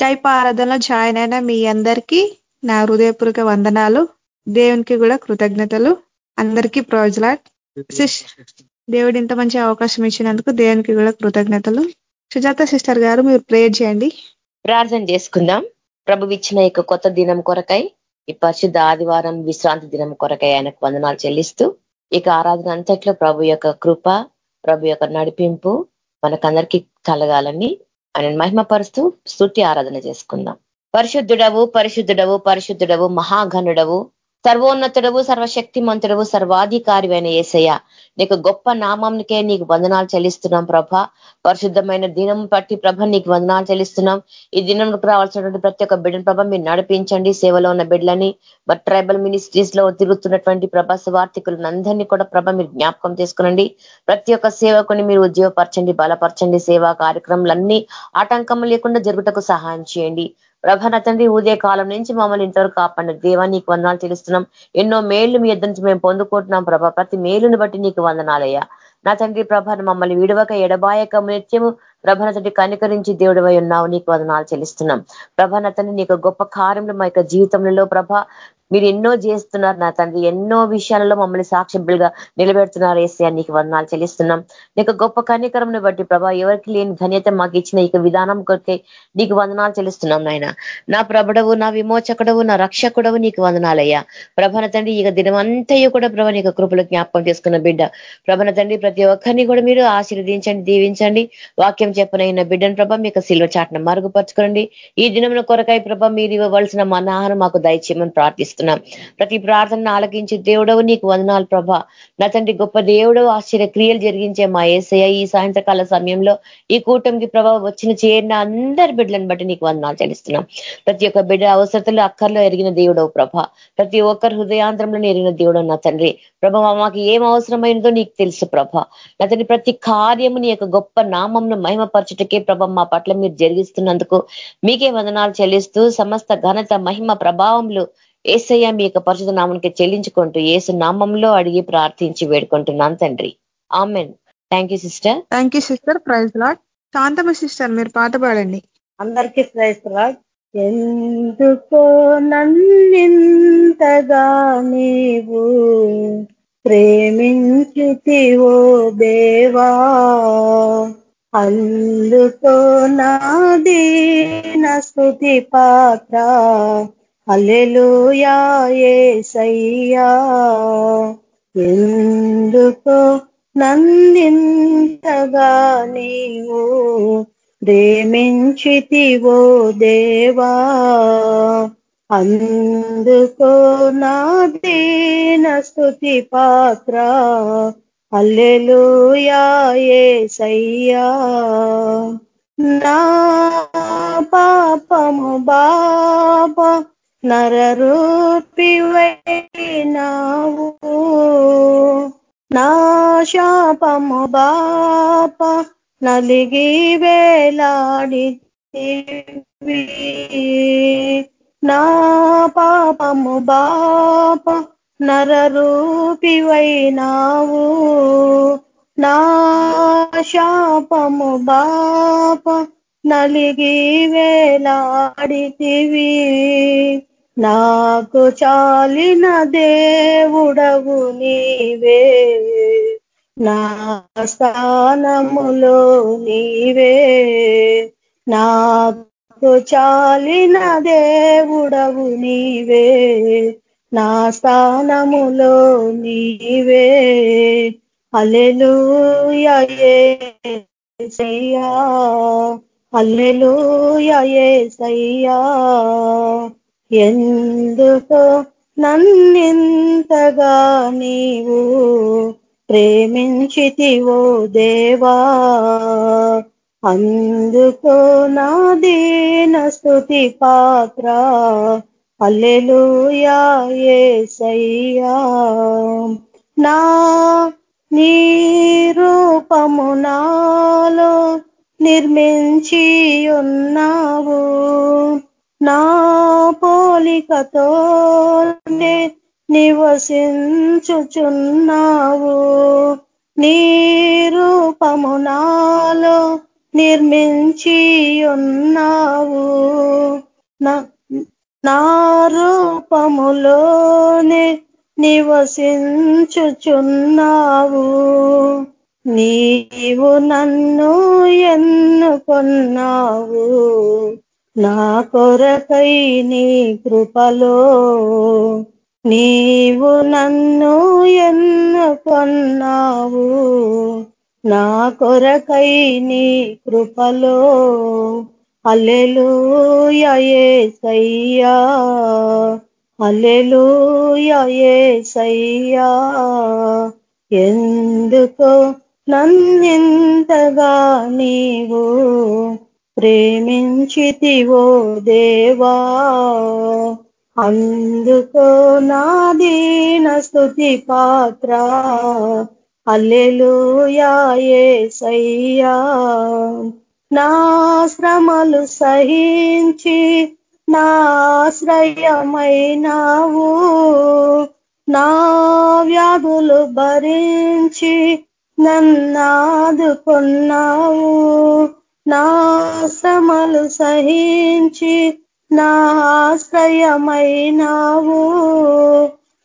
Type ఆరాధనలో join అయిన మీ అందరికీ నా హృదయపూర్వక వందనాలు. దేవునికి కూడా కృతజ్ఞతలు. అందరికీ ప్రోజలాట్ దేవుడు ఇంత మంచి అవకాశం ఇచ్చినందుకు దేవునికి కూడా కృతజ్ఞతలు. సుజాత సిస్టర్ గారు మీరు ప్రేయర్ చేయండి. ప్రార్థన చేసుకుందాం. ప్రభు ఇచ్చిన యొక్క కొత్త దినం కొరకై ఈ పరిశుద్ధ ఆదివారం విశ్రాంతి దినం కొరకై ఆయనకు వందనాలు చెల్లిస్తూ ఇక ఆరాధన అంతట్లో ప్రభు యొక్క కృప ప్రభు యొక్క నడిపింపు మనకందరికీ కలగాలని ఆయన మహిమపరుస్తూ స్థుతి ఆరాధన చేసుకుందాం. పరిశుద్ధుడవు పరిశుద్ధుడవు పరిశుద్ధుడవు మహాఘనుడవు సర్వోన్నతుడవు సర్వశక్తిమంతుడవు అయిన ఏసయ్య. నీకు గొప్ప నామంకే నీకు వందనాలు చెల్లిస్తున్నాం ప్రభ. పరిశుద్ధమైన దినం బట్టి ప్రభ నీకు వందనాలు చెల్లిస్తున్నాం. ఈ దినంకు రావాల్సినటువంటి ప్రతి ఒక్క బిడ్డను ప్రభ మీరు నడిపించండి. సేవలో ఉన్న బిడ్డలని మరి ట్రైబల్ మినిస్ట్రీస్లో తిరుగుతున్నటువంటి ప్రభ సువార్థికులందరినీ కూడా ప్రభ మీరు జ్ఞాపకం చేసుకునండి. ప్రతి ఒక్క సేవకుని మీరు ఉద్యోగపరచండి బలపరచండి. సేవా కార్యక్రమాలన్నీ ఆటంకం లేకుండా జరుగుటకు సహాయం చేయండి. ప్రభ తండ్రి ఉదయ కాలం నుంచి మమ్మల్ని ఇంతవరకు కాపాడి దేవా నీకు వందనాలు తెలుస్తున్నాం. ఎన్నో మేళ్ళు మీ ఇద్దరు నుంచి మేము పొందుకుంటున్నాం ప్రభ. ప్రతి మేలుని బట్టి నీకు వందనాలయ్యా. నా తండ్రి ప్రభను మమ్మల్ని విడవక ఎడబాయక నిత్యము ప్రభన తండ్రి కనికరించి దేవుడివై ఉన్నావు. నీకు వందనాలు చెల్లిస్తున్నాం. ప్రభ నా తండ్రి నీకు గొప్ప కార్యములు మా యొక్క జీవితంలో ప్రభ మీరు ఎన్నో చేస్తున్నారు నా తండ్రి ఎన్నో విషయాలలో మమ్మల్ని సాక్షిబులుగా నిలబెడుతున్నారు ఏసీ నీకు వందనాలు చెల్లిస్తున్నాం. నీకు గొప్ప కనికరంని బట్టి ప్రభా ఎవరికి లేని ధన్యత మాకు ఇచ్చిన ఇక విధానం కొరికే నీకు వందనాలు చెల్లిస్తున్నాం నాయన. నా ప్రభడవు నా విమోచకుడవు నా రక్షకుడవు నీకు వందనాలయ్యా. ప్రభన తండ్రి ఇక దినమంతయు కూడా ప్రభ నీకు కృపలు జ్ఞాపకం చేసుకున్న బిడ్డ. ప్రభన తండ్రి ప్రతి ఒక్కరిని కూడా మీరు ఆశీర్వదించండి దీవించండి. వాక్యం చెప్పనైన బిడ్డను ప్రభ మీకు సిల్వ చాటను మరుగుపరచుకోండి ఈ దినమున కొరకాయ ప్రభ మీరు ఇవ్వవలసిన మన ఆహారం మాకు దయచేయమని ప్రార్థిస్తున్నాం. ప్రార్థిస్తున్నాం. ప్రతి ప్రార్థన ఆలకించి దేవుడవు నీకు వందనాలు ప్రభ. నా తండ్రి గొప్ప దేవుడవు ఆశ్చర్య క్రియలు జరిగించే మా ఏసయ ఈ సాయంత్రకాల సమయంలో ఈ కూటమికి ప్రభావం వచ్చిన చేరిన అందరి బిడ్డలను బట్టి నీకు వందనాలు చెల్లిస్తున్నాం. ప్రతి ఒక్క బిడ్డ అవసరతలు అక్కర్లో ఎరిగిన దేవుడవు ప్రభ. ప్రతి ఒక్కరు హృదయాంధ్రంలో ఎరిగిన దేవుడు నా తండ్రి. ప్రభ మాకు ఏం అవసరమైనదో నీకు తెలుసు ప్రభ. నా తండ్రి ప్రతి కార్యము నీ యొక్క గొప్ప నామంను మహిమపరచుటకే ప్రభ మా పట్ల మీరు జరిగిస్తున్నందుకు మీకే వందనాలు చెల్లిస్తూ సమస్త ఘనత మహిమ ప్రభావంలో ఏసయ్య మీ యొక్క పరిశుధ నామానికి చెల్లించుకుంటూ ఏసు నామంలో అడిగి ప్రార్థించి వేడుకుంటున్నాను తండ్రి. Amen. Thank you sister thank you sister praise lord Shantama sister మీరు పాట పాడండి. అందరికీ ప్రైజ్ లాడ్ ఎందుకో నన్నింతగా నీవు ప్రేమించితివో దేవా? అందుకో నాదీన స్థుతి పాత్ర. అల్లెలుయా ఏసయ్యా. ఎందుకో నందింతగా నీవు ప్రేమించితివో దేవా. అందుకో నా దీన స్థుతి పాత్ర. అల్లెలుయా ఏసయ్యా. నా పాపము బాబా నరరూపివైనావు. నా శాపము బాప నలిగి వేలాడి నా పాపము బాప నరరూపివైనావు. నా శాపము బాప నలిగి వేలాడితివి నాకు చాలిన దేవుడవు నీవే. నా స్థానములో నీవే. నాకు చాలిన దేవుడవు నీవే. నా స్థానములో నీవే. అల్లెలుయా సయ్యా ఎందుకో నన్నెంతగా నీవు ప్రేమించితివో దేవా? అందుకో నా దీన స్థుతి పాత్ర. అల్లెలుయా ఏసయ్యా. నా నీ రూపము నాలో నిర్మించి ఉన్నావు నా పోలికతోనే నివసించుచున్నావు. నీ రూపము నాలో నిర్మించి ఉన్నావు నా రూపములోనే నివసించుచున్నావు. నీవు నన్ను ఎన్నుకున్నావు. నా కొరకై నీ కృపలో నీవు నన్ను ఎన్నుకొన్నావు. నా కొరకై నీ కృపలో అల్లెలూయసయ్యా అల్లెలూయసయ్యా ఎందుకో నన్నెంతగా నీవు ప్రేమించితివో దేవా. అందుకో నా దీన స్థుతి పాత్ర. అల్లెలూయసయ్యా నా శ్రమలు సహించి నాశ్రయమైనావు నా వ్యాధులు భరించి నన్నాదుకున్నావు నా శ్రమలు సహించి నాశ్రయమైనావు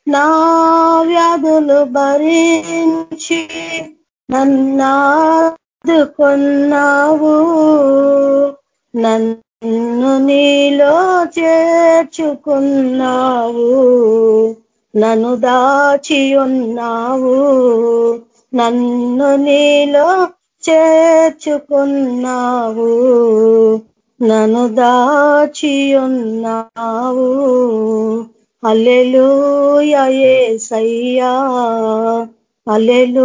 నా వ్యాధులు భరించి నన్నాదుకున్నావు నన్ను నీలో చేర్చుకున్నావు. నన్ను దాచి ఉన్నావు. నన్ను నీలో చేర్చుకున్నావు. నన్ను దాచి ఉన్నావు అల్లెలూయసయ్యా అల్లెలూయసయ్యా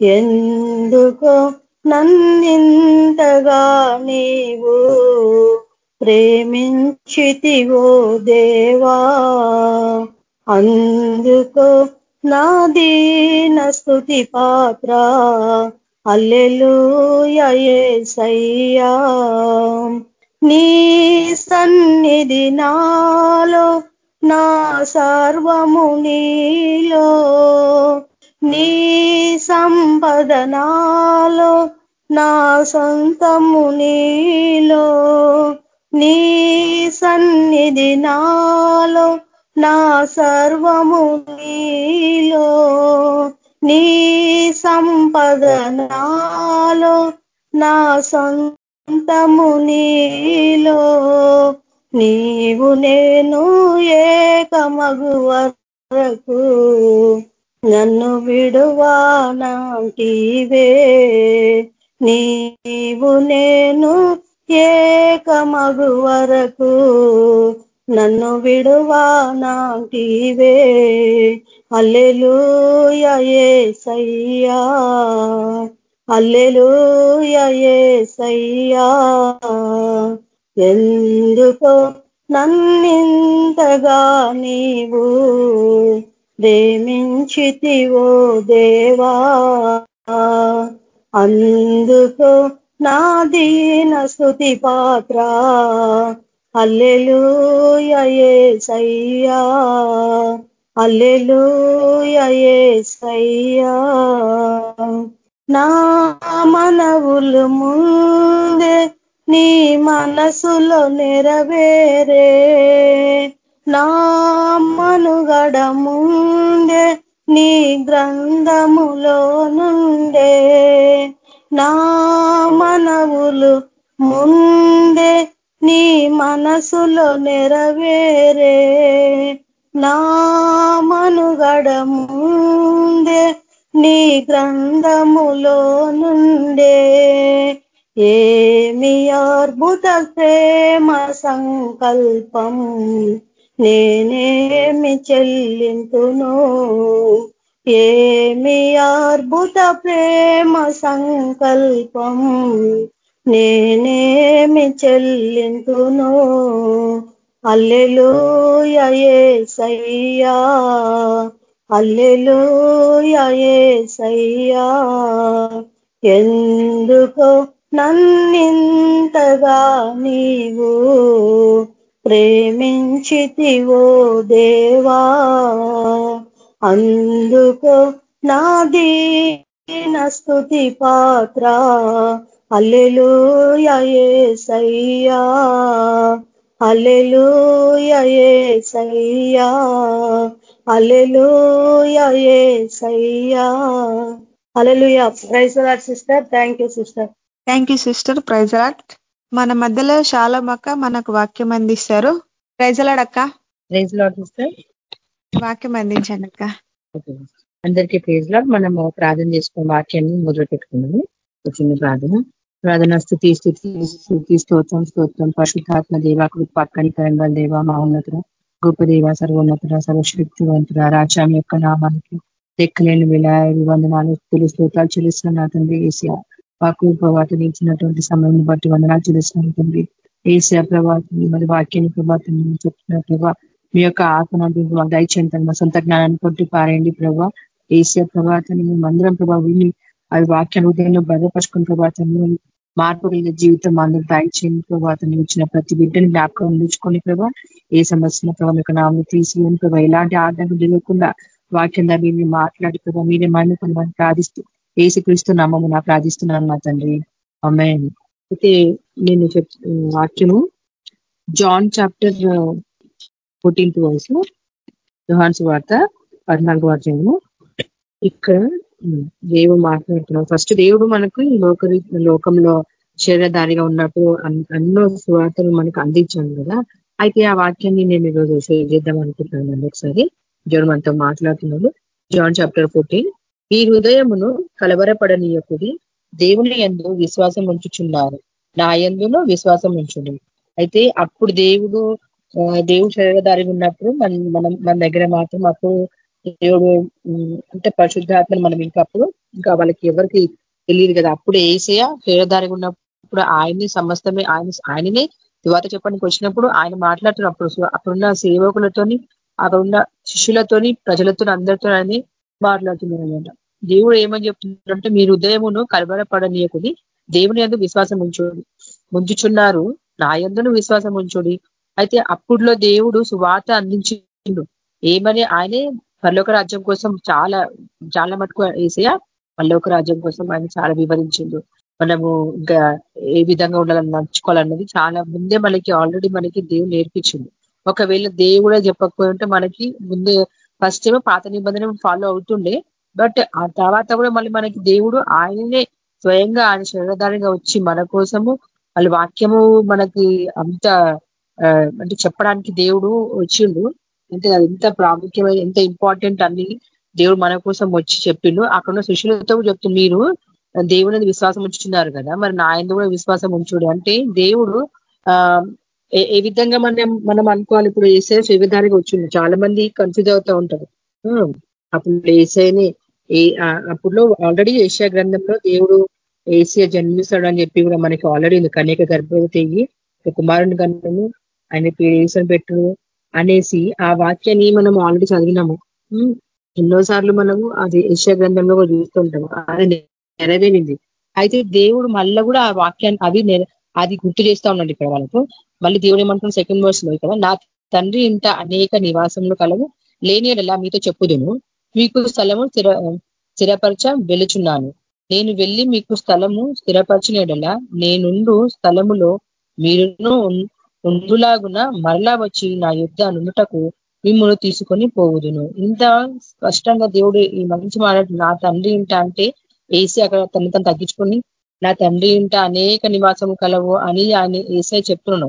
ఎందుకో నన్నింతగా నీవు ప్రేమించితివో దేవా. అందుకో నాదీన స్థుతి పాత్ర. అల్లెలూయసయ్యా నీ సన్నిధి నాలో నా సర్వము నీలో. నీ సంపదనాలో నా సొంతము నీలో. నీ సన్నిధి నాలో నా సర్వము నీలో నీ సంపద నాలో నా సొంతము నీలో. నీవు నేను ఏకమగు వరకు నన్ను విడువానంటివే. నీవు నేను ఏకమగు వరకు నన్ను విడువా నాటివే. అల్లెలుయే సయ్యా అల్లెలుయే సయ్యా ఎందుకో నన్నింతగా నీవు ప్రేమించితివో దేవా. అందుకో నా దీన స్థుతి పాత్ర. అల్లెలూయసయ్యా అల్లెలూయసయ్యా నా మనవులు ముందే నీ మనసులో నెరవేరే. నా మనుగడ ముందే నీ గ్రంథములో నుండే. నా మనవులు ముందే నీ మనసులో నెరవేరే నా మనుగడముందే నీ గ్రంథములో నుండే. ఏమి అద్భుత ప్రేమ సంకల్పం నేనేమి చెల్లింతును? ఏమి అద్భుత ప్రేమ సంకల్పం నేనేమి చెల్లింతును? అల్లెలూయసయ్యా అల్లెలూయసయ్యా ఎందుకో నన్నింతగా నీవు ప్రేమించితివో దేవా? అందుకో నాది నస్తుతి పాత్ర అల్లెలుయసయ్యా అల్లెలుయసయ్యా అల్లెలుయసయ్యా alleluia praise sister thank you sister thank you sister praise lord మన మధ్యలో శాలమక్క మనకు వాక్యం అందిస్తారు. ప్రైజలాడ్ అక్క. ప్రైజ్ లాడ్ సిస్టర్ వాక్యం అందించండి అక్క. అందరికీ ప్రైజ్ లాడ్ మనం ప్రార్థన చేసుకున్న వాక్యాన్ని మొదలు పెట్టుకున్నాము చిన్న ప్రార్థన. ప్రార్థన స్థుతి స్థుతి స్థుతి స్తోత్రం స్తోత్రం. పరిశుద్ధాత్మ దేవ కృపక్కనికరంగా దేవ మహోన్నతుల గొప్ప దేవ సర్వోన్నతుల సర్వశక్తివంతుల రాజ్యం యొక్క నామానికి లెక్కలేని విలాయాలు వందనాలు తెలుగు స్తోత్రాలు చెల్లిస్తున్న తండ్రి ఏసియా. మాకు ప్రభాతం ఇచ్చినటువంటి సమయం బట్టి వందనాలు చెల్లిస్తున్న తండ్రి ఏసియా ప్రభాతం మరి వాక్యాన్ని ప్రభాతం చెప్తున్న ప్రభా. మీ యొక్క ఆత్మను దయచేయండి మా సొంత జ్ఞానాన్ని కొట్టి పారేయండి ప్రభా. ఏసియా ప్రభాతాన్ని మేము అందరం ప్రభావ విని అవి వాక్య హృదయంలో భద్రపరుచుకున్న ప్రభాతాన్ని మార్పు కలిగిన జీవితం అందరూ దయచేయండి అతను ఇచ్చిన ప్రతి బిడ్డని జ్ఞాపకం ఉంచుకొని ప్రభా. ఏ సమస్యను ప్రభావ మీకు నామని తీసుకుని ప్రభావ ఎలాంటి ఆటంకం జరగకుండా వాక్యం ద్వారా మీరు మాట్లాడి ప్రభావ మీరే మన్ని కొన్ని ప్రార్థిస్తూ ఏసుక్రీస్తు నామము నా ప్రార్థిస్తున్నాను నా తండ్రి. అమ్మాయి అయితే నేను చెప్ వాక్యము జాన్ చాప్టర్ ఫోర్టీన్త్ వయసు జోహాన్స్ వార్త పద్నాలుగు వాక్యము ఇక్కడ దేవుడు మాట్లాడుతున్నాం ఫస్ట్ దేవుడు మనకు ఈ లోక లోకంలో శరీరధారిగా ఉన్నప్పుడు అన్నో సువార్తలు మనకు అందించాను కదా. అయితే ఆ వాక్యాన్ని నేను ఈరోజు షేర్ చేద్దాం అనుకుంటున్నాను ఒకసారి. జోన్ మనతో మాట్లాడుతున్నాడు. John chapter fourteen. ఈ హృదయమును కలవరపడనీయకుడి దేవుని ఎందు విశ్వాసం ఉంచుచున్నారు. నా ఎందులో విశ్వాసం ఉంచుడు అయితే అప్పుడు దేవుడు దేవుడు శరీరధారి ఉన్నప్పుడు మన మనం మన దగ్గర మాత్రం అప్పుడు దేవుడు అంటే పరిశుద్ధాత్మను మనం ఇంకప్పుడు ఇంకా వాళ్ళకి ఎవరికి తెలియదు కదా. అప్పుడు ఏసయ శరీరధారిగా ఉన్నప్పుడు ఆయన్ని సమస్తమే ఆయన ఆయననే యువత చెప్పడానికి వచ్చినప్పుడు ఆయన మాట్లాడుతున్నప్పుడు అప్పుడున్న సేవకులతోని అక్కడున్న శిష్యులతోని ప్రజలతో అందరితో ఆయన మాట్లాడుతున్నారు అనమాట దేవుడు ఏమని చెప్తున్నారంటే మీ హృదయమును కలబడపడనీయకుని దేవుని ఎందు విశ్వాసం ఉంచుడు. ఉంచుచున్నారు నా ఎందును విశ్వాసం ఉంచుడి. అయితే అప్పుడులో దేవుడు సువాత అందించిండు. ఏమని? ఆయనే పర్లోక రాజ్యం కోసం చాలా చాలా మటుకు ఏసయ పర్లోక రాజ్యం కోసం ఆయన చాలా వివరించిండు. మనము ఇంకా ఏ విధంగా ఉండాలని నడుచుకోవాలన్నది చాలా ముందే మనకి ఆల్రెడీ మనకి దేవుడు నేర్పించింది ఒకవేళ దేవుడే చెప్పకపోయింటే మనకి ముందే ఫస్ట్ ఏమో పాత నిబంధన ఫాలో అవుతుండే బట్ ఆ తర్వాత కూడా మళ్ళీ మనకి దేవుడు ఆయననే స్వయంగా ఆయన శరీరధారిగా వచ్చి మన కోసము వాళ్ళ వాక్యము మనకి అంత అంటే చెప్పడానికి దేవుడు వచ్చిండు. అంటే అది ఎంత ప్రాముఖ్యమైన ఎంత ఇంపార్టెంట్ అని దేవుడు మన కోసం వచ్చి చెప్పిండు. అక్కడ ఉన్న శిష్యులతో చెప్తూ మీరు దేవుని విశ్వాసం ఉంచుతున్నారు కదా. మరి నా ఎందు కూడా విశ్వాసం ఉంచుడు. అంటే దేవుడు ఆ ఏ విధంగా మనం మనం అనుకోవాలి ఇప్పుడు ఏసే విధానంగా వచ్చిండు. చాలా మంది కన్ఫ్యూజ్ అవుతూ ఉంటారు. అప్పుడు ఏసైని ఏ అప్పుడు ఆల్రెడీ ఏషియా గ్రంథంలో దేవుడు ఏసియా జన్మిస్తాడు అని చెప్పి కూడా మనకి ఆల్రెడీ ఉంది. కన్యక గర్భవతి అయ్యి కుమారుని గన్నము ఆయన పేరు పెట్టు అనేసి ఆ వాక్యాన్ని మనం ఆల్రెడీ చదివినాము. ఎన్నోసార్లు మనము అది యశ గ్రంథంలో కూడా చూస్తుంటాము. అది నెరవేరింది. అయితే దేవుడు మళ్ళీ కూడా ఆ వాక్యాన్ని అది అది గుర్తు చేస్తా ఉన్నాడు ఇక్కడ వాళ్ళకు మళ్ళీ దేవుడు ఏమంటున్నాడు సెకండ్ వర్స్లో ఇక్కడ నా తండ్రి ఇంత అనేక నివాసంలో కలవు. లేనియడలా మీతో చెప్పుదును? మీకు స్థలము స్థిర స్థిరపరచ వెలుచున్నాను నేను వెళ్ళి మీకు స్థలము స్థిరపరచినడలా నేనుండు స్థలములో మీరును ఉండులాగున మరలా వచ్చి నా యుద్ధ నుండుటకు మిమ్మల్ని తీసుకొని పోవుదును. ఇంత స్పష్టంగా దేవుడు ఈ మంచి మాట నా తండ్రి ఇంట అంటే ఏసీ అక్కడ తను తను తగ్గించుకొని నా తండ్రి ఇంట అనేక నివాసం కలవు అని ఆయన ఏసీ చెప్తున్నాను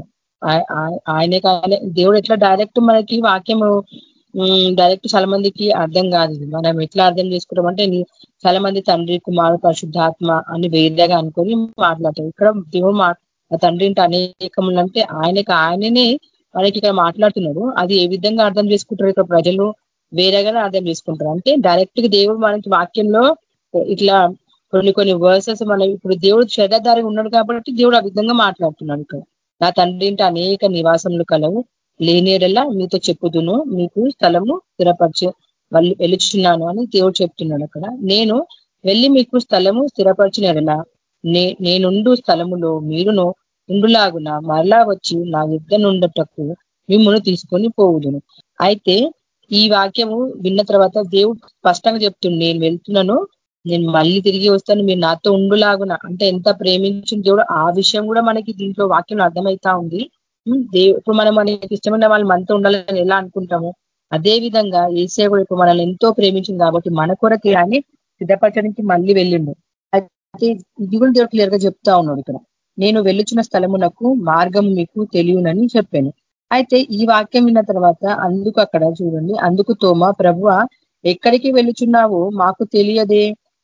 ఆయనే కానీ దేవుడు ఎట్లా డైరెక్ట్ మనకి వాక్యము డైరెక్ట్ చాలా మందికి అర్థం కాదు. మనం ఎట్లా అర్థం చేసుకుంటాం అంటే చాలా మంది తండ్రి కుమారు పరిశుద్ధాత్మ అని వేరేగా అనుకొని మాట్లాడతాం. ఇక్కడ దేవుడు తండ్రి ఇంటి అనేకములు అంటే ఆయనకి ఆయననే మనకి ఇక్కడ మాట్లాడుతున్నాడు. అది ఏ విధంగా అర్థం చేసుకుంటారు ఇక్కడ ప్రజలు? వేరేగానే అర్థం చేసుకుంటారు. అంటే డైరెక్ట్గా దేవుడు మనకి వాక్యంలో ఇట్లా కొన్ని కొన్ని వర్సెస్ మన ఇప్పుడు దేవుడు శరీరధారి ఉన్నాడు కాబట్టి దేవుడు ఆ విధంగా మాట్లాడుతున్నాడు ఇక్కడ. నా తండ్రి ఇంటి అనేక నివాసములు కలవు. లేనేడల్లా మీతో చెప్పుదును. మీకు స్థలము స్థిరపరిచే వాళ్ళు వెలుచున్నాను అని దేవుడు చెప్తున్నాడు అక్కడ. నేను వెళ్ళి మీకు స్థలము స్థిరపరిచినడలా నే నేనుండు స్థలములో మీరును ఉండులాగున మరలా వచ్చి నా యుద్ధ నుండటకు మిమ్మల్ని తీసుకొని పోవుదును. అయితే ఈ వాక్యము విన్న తర్వాత దేవుడు స్పష్టంగా చెప్తుంది నేను వెళ్తున్నాను నేను మళ్ళీ తిరిగి వస్తాను మీరు నాతో ఉండులాగున. అంటే ఎంత ప్రేమించిన దేవుడు ఆ విషయం కూడా మనకి దీంట్లో వాక్యంలో అర్థమవుతా ఉంది. ఇప్పుడు మనం మనకి ఇష్టమైన వాళ్ళు మనతో ఉండాలని ఎలా అనుకుంటాము? అదే విధంగా ఏసే కూడా ఇప్పుడు మనల్ని ఎంతో ప్రేమించింది కాబట్టి మన కొరకే అని సిద్ధపరచడానికి మళ్ళీ వెళ్ళిండు. అయితే ఇది కూడా దేవుడు క్లియర్గా చెప్తా ఉన్నాడు ఇక్కడ. నేను వెళ్ళుచున్న స్థలమునకు మార్గం మీకు తెలియనని చెప్పాను. అయితే ఈ వాక్యం విన్న తర్వాత అందుకు అక్కడ చూడండి. అందుకు తోమ ప్రభువ ఎక్కడికి వెళ్ళుచున్నావో మాకు తెలియదే.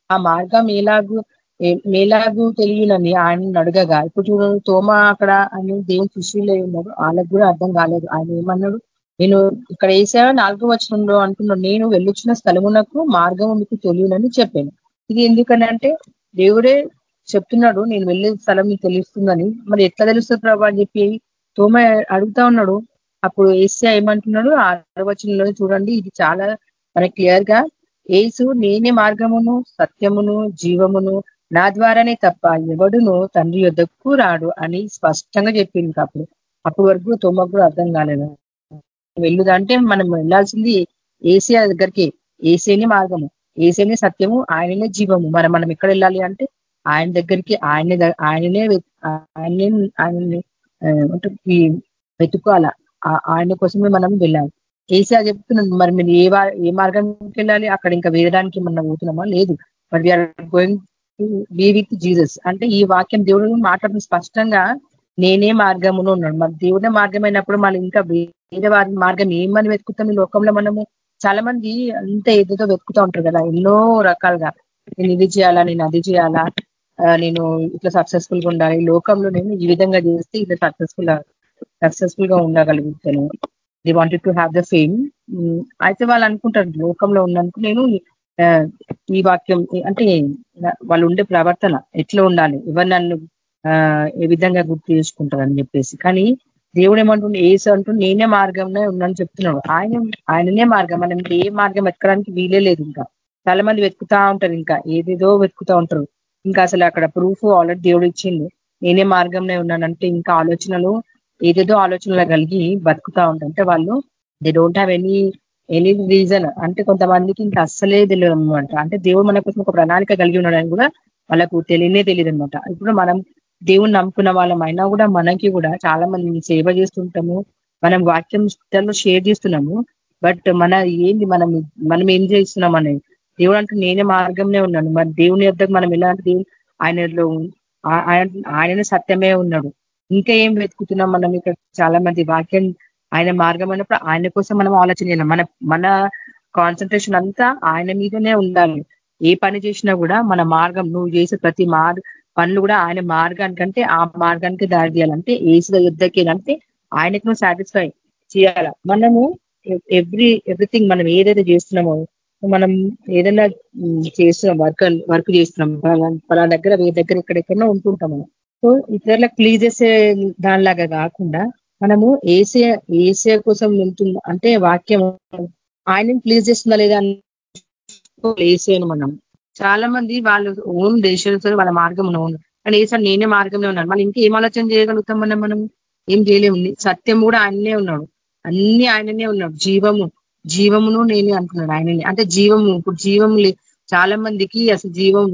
ఆ మార్గం ఎలాగూ మేలాగు తెలియనని ఆయన అడగగా. ఇప్పుడు చూడండి తోమ అక్కడ అని దేవుని శిష్యులే ఉన్నారు వాళ్ళకు కూడా అర్థం కాలేదు. ఆయన ఏమన్నాడు? నేను ఇక్కడ వేసా నాలుగో వచనంలో అంటున్నాడు నేను వెళ్ళొచ్చిన స్థలమునకు మార్గం మీకు తెలియనని చెప్పాను. ఇది ఎందుకనంటే దేవుడే చెప్తున్నాడు నేను వెళ్ళే స్థలం మీకు తెలుస్తుందని. మరి ఎట్లా తెలుస్తుంది ప్రభా అని చెప్పి తోమ అడుగుతా ఉన్నాడు. అప్పుడు ఏసీ ఏమంటున్నాడు ఆ ఆలోచనలో చూడండి ఇది చాలా మనకి క్లియర్గా ఏసు నేనే మార్గమును సత్యమును జీవమును నా ద్వారానే తప్ప ఎవడును తండ్రి యొద్దకు రాడు అని స్పష్టంగా చెప్పింది అప్పుడు. అప్పటి వరకు తోమకు కూడా అర్థం కాలేదు. వెళ్ళుదంటే మనం వెళ్ళాల్సింది ఏసీ దగ్గరికి ఏసేనే మార్గము ఏసేనే సత్యము ఆయననే జీవము. మరి మనం ఎక్కడ వెళ్ళాలి అంటే ఆయన దగ్గరికి ఆయనే ఆయననే ఆయనే ఆయనని వెతుక్కోవాల. ఆయన కోసమే మనం వెళ్ళాలి. ఏసియా చెప్తున్నాను మరి మీరు ఏ ఏ మార్గానికి వెళ్ళాలి? అక్కడ ఇంకా వేయడానికి మనం పోతున్నామా? లేదు. మరి we are going to be with Jesus అంటే ఈ వాక్యం దేవుడు మాట్లాడుతున్న స్పష్టంగా నేనే మార్గమును ఉన్నాడు మరి దేవుడే మార్గమైనప్పుడు మనం ఇంకా వేరే వారి మార్గం ఏమని వెతుకుతాం? ఈ లోకంలో మనము చాలా మంది అంత ఏదేదో వెతుకుతూ ఉంటారు కదా. ఎన్నో రకాలుగా. నేను ఇది చేయాలా? నేను అది చేయాలా? నేను ఇట్లా సక్సెస్ఫుల్గా ఉండాలి. లోకంలో నేను ఈ విధంగా చేస్తే ఇట్లా సక్సెస్ఫుల్ సక్సెస్ఫుల్గా ఉండగలుగుతాను. They wanted to have the fame అయితే వాళ్ళు అనుకుంటారు లోకంలో ఉన్నందుకు నేను ఈ వాక్యం అంటే వాళ్ళు ఉండే ప్రవర్తన ఎట్లా ఉండాలి? ఎవరు నన్ను ఏ విధంగా గుర్తు చేసుకుంటారని చెప్పేసి. కానీ దేవుడు ఏమంటుండే? ఏసు అంటూ నేనే మార్గంలో ఉన్నాను చెప్తున్నాడు. ఆయన ఆయననే మార్గం. మనం ఏ మార్గం వెతకడానికి వీలే లేదు ఇంకా. చాలా మంది వెతుకుతా ఉంటారు ఇంకా. ఏదేదో వెతుకుతా ఉంటారు. ఇంకా అసలు అక్కడ ప్రూఫ్ ఆల్రెడీ దేవుడు ఇచ్చింది నేనే మార్గంలో ఉన్నానంటే ఇంకా ఆలోచనలు ఏదేదో ఆలోచనలు కలిగి బతుకుతా ఉంటారంటే వాళ్ళు they don't have any any reason అంటే కొంతమందికి ఇంకా అస్సలే తెలియదు అనమాట అంటే దేవుడు మన కోసం ఒక ప్రణాళిక కలిగి ఉన్నాడని కూడా వాళ్ళకు తెలియనే తెలియదు అనమాట ఇప్పుడు మనం దేవుని నమ్ముకున్న వాళ్ళం అయినా కూడా మనకి కూడా చాలా మంది సేవ చేస్తుంటాము. మనం వాక్యం షేర్ చేస్తున్నాము. బట్ మన ఏంది మనం మనం ఏం చేస్తున్నాం అనేది దేవుడు అంటే నేనే మార్గంనే ఉన్నాను. మరి దేవుని యొద్దకు మనం ఎలా దేవుని దేవుడు ఆయనలో ఆయననే సత్యమే ఉన్నాడు. ఇంకా ఏం వెతుకుతున్నాం మనం ఇక్కడ? చాలా మంది వాక్యం ఆయన మార్గం అన్నప్పుడు ఆయన కోసం మనం ఆలోచన మన మన కాన్సన్ట్రేషన్ అంతా ఆయన మీదనే ఉండాలి. ఏ పని చేసినా కూడా మన మార్గం నువ్వు చేసే ప్రతి మార్ పనులు కూడా ఆయన మార్గానికంటే ఆ మార్గానికి దారి తీయాలంటే ఏసుల యుద్ధకి అంటే ఆయనకు నువ్వు సాటిస్ఫై చేయాల? మనము ఎవ్రీ ఎవ్రీథింగ్ మనం ఏదైతే చేస్తున్నామో మనం ఏదైనా చేస్తున్నాం వర్క్ వర్క్ చేస్తున్నాం. పలా దగ్గర వేరే దగ్గర ఎక్కడెక్కడో ఉంటుంటాం మనం. సో ఇతరులకు ప్లీజ్ చేసే దానిలాగా కాకుండా మనము ఏసే ఏసే కోసం ఉంటుంది అంటే వాక్యం ఆయనని ప్లీజ్ చేస్తుందా లేదా ఏసేను మనం. చాలా మంది వాళ్ళు ఓన్ దేశాలు వాళ్ళ మార్గం ఓన్ కానీ ఏసారి నేనే మార్గంలో ఉన్నాను. మనం ఇంకా ఏం ఆలోచన చేయగలుగుతాం మనం? మనం ఏం చేయలేము. సత్యం కూడా ఆయననే ఉన్నాడు. అన్ని ఆయననే ఉన్నాడు. జీవము జీవమును నేనే అంటున్నాడు ఆయనని అంటే జీవము ఇప్పుడు జీవం చాలా మందికి అసలు జీవం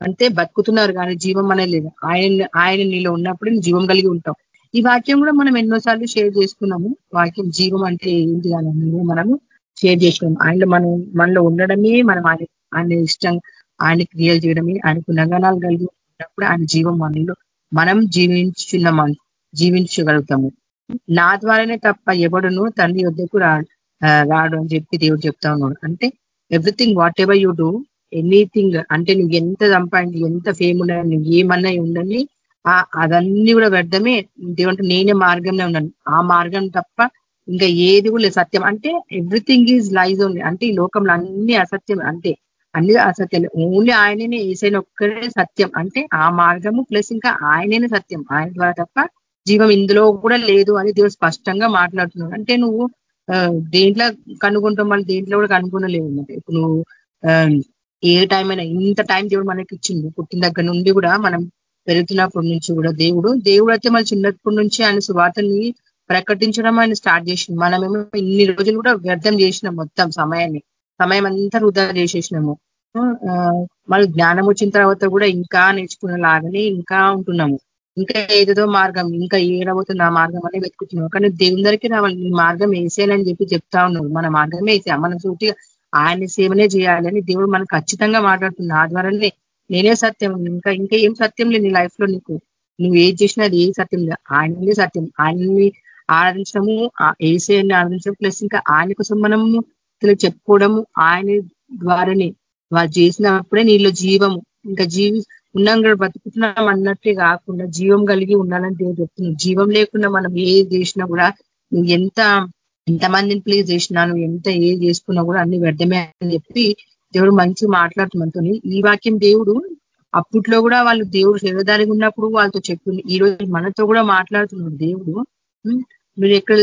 అంటే బతుకుతున్నారు కానీ జీవం అనేది లేదు. ఆయన ఆయన నీలో ఉన్నప్పుడు జీవం కలిగి ఉంటాం ఈ వాక్యం కూడా మనం ఎన్నోసార్లు షేర్ చేసుకున్నాము. వాక్యం జీవం అంటే ఏంటి అనేది మనము షేర్ చేసుకున్నాం ఆయనలో మనం మనలో ఉండడమే మనం ఆయన ఆయన ఇష్టం ఆయన క్రియలు చేయడమే ఆయనకు నగనాలు కలిగి ఉన్నప్పుడు ఆయన జీవం మనలో మనం జీవించున్నాం జీవించగలుగుతాము. నా ద్వారానే తప్ప ఎవడును తండ్రి వద్దకు రాడు. రాడు అని చెప్పి దేవుడు చెప్తా ఉన్నాడు. అంటే everything whatever you do anything అంటే నువ్వు ఎంత సంపాదించి ఎంత ఫేమ్ ఉండని నువ్వు ఏమన్నా ఉండని అదన్నీ కూడా వ్యర్థమే. దేవుంటే నేనే మార్గంలో ఉన్నాను. ఆ మార్గం తప్ప ఇంకా ఏది కూడా లేదు. సత్యం. అంటే ఎవ్రీథింగ్ ఈజ్ లైజ్ ఓన్లీ అంటే ఈ లోకంలో అన్ని అసత్యం అంటే అన్ని అసత్యం ఓన్లీ ఆయననే ఏసైన ఒక్కడే సత్యం. అంటే ఆ మార్గము ప్లస్ ఇంకా ఆయననే సత్యం. ఆయన ద్వారా తప్ప జీవం ఇందులో కూడా లేదు అని దేవుడు స్పష్టంగా మాట్లాడుతున్నాడు. అంటే నువ్వు దేంట్లో కనుగొంటాం మళ్ళీ దేంట్లో కూడా కనుక్కోనలేవు ఇప్పుడు నువ్వు ఏ టైం అయినా ఇంత టైం దేవుడు మనకి ఇచ్చింది పుట్టిన దగ్గర నుండి కూడా మనం పెరుగుతున్నప్పటి నుంచి కూడా దేవుడు దేవుడు అయితే మళ్ళీ చిన్నప్పటి నుంచి ఆయన సువార్తని ప్రకటించడం ఆయన స్టార్ట్ చేసింది మనమేమో ఇన్ని రోజులు కూడా వ్యర్థం చేసినాం మొత్తం సమయాన్ని. సమయం అంతా వృధా చేసేసినాము. మళ్ళీ జ్ఞానం వచ్చిన తర్వాత కూడా ఇంకా నేర్చుకునేలాగానే ఇంకా ఉంటున్నాము. ఇంకా ఏదేదో మార్గం ఇంకా ఏడబోతుంది ఆ మార్గం అనేది వెతుకుతున్నావు. కానీ దేవుని దగ్గరికి రావాలి నీ మార్గం వేసేయాలని చెప్పి చెప్తా ఉన్నావు మన మార్గమే వేసే మన చూటి ఆయన సేవనే చేయాలని దేవుడు మనకు ఖచ్చితంగా మాట్లాడుతుంది ఆ ద్వారానే నేనే సత్యం ఇంకా ఇంకా ఏం సత్యం లేదు నీ లైఫ్లో నీకు. నువ్వు ఏది చేసినా అది ఏ సత్యం లేదు. ఆయననే సత్యం. ఆయన్ని ఆరాధించడము ఏసేయని ఆరాధించడం ప్లస్ ఇంకా ఆయన కోసం మనము చెప్పుకోవడము ఆయన ద్వారానే. వారు చేసినప్పుడే నీలో జీవము. ఇంకా జీవి ఉన్నాం కూడా బతుకుతున్నాం అన్నట్టే కాకుండా జీవం కలిగి ఉండాలని దేవుడు చెప్తున్నాడు. జీవం లేకుండా మనం ఏ చేసినా కూడా నువ్వు ఎంత ఎంతమందిని ప్లీజ్ చేసినా నువ్వు ఎంత ఏ చేసుకున్నా కూడా అన్ని వ్యర్థమే అని చెప్పి దేవుడు మంచి మాట్లాడుతున్నతో ఈ వాక్యం దేవుడు అప్పట్లో కూడా వాళ్ళు దేవుడు శరీరదారి ఉన్నప్పుడు వాళ్ళతో చెప్పింది ఈ రోజు మనతో కూడా మాట్లాడుతున్నాడు దేవుడు. మీరు ఎక్కడ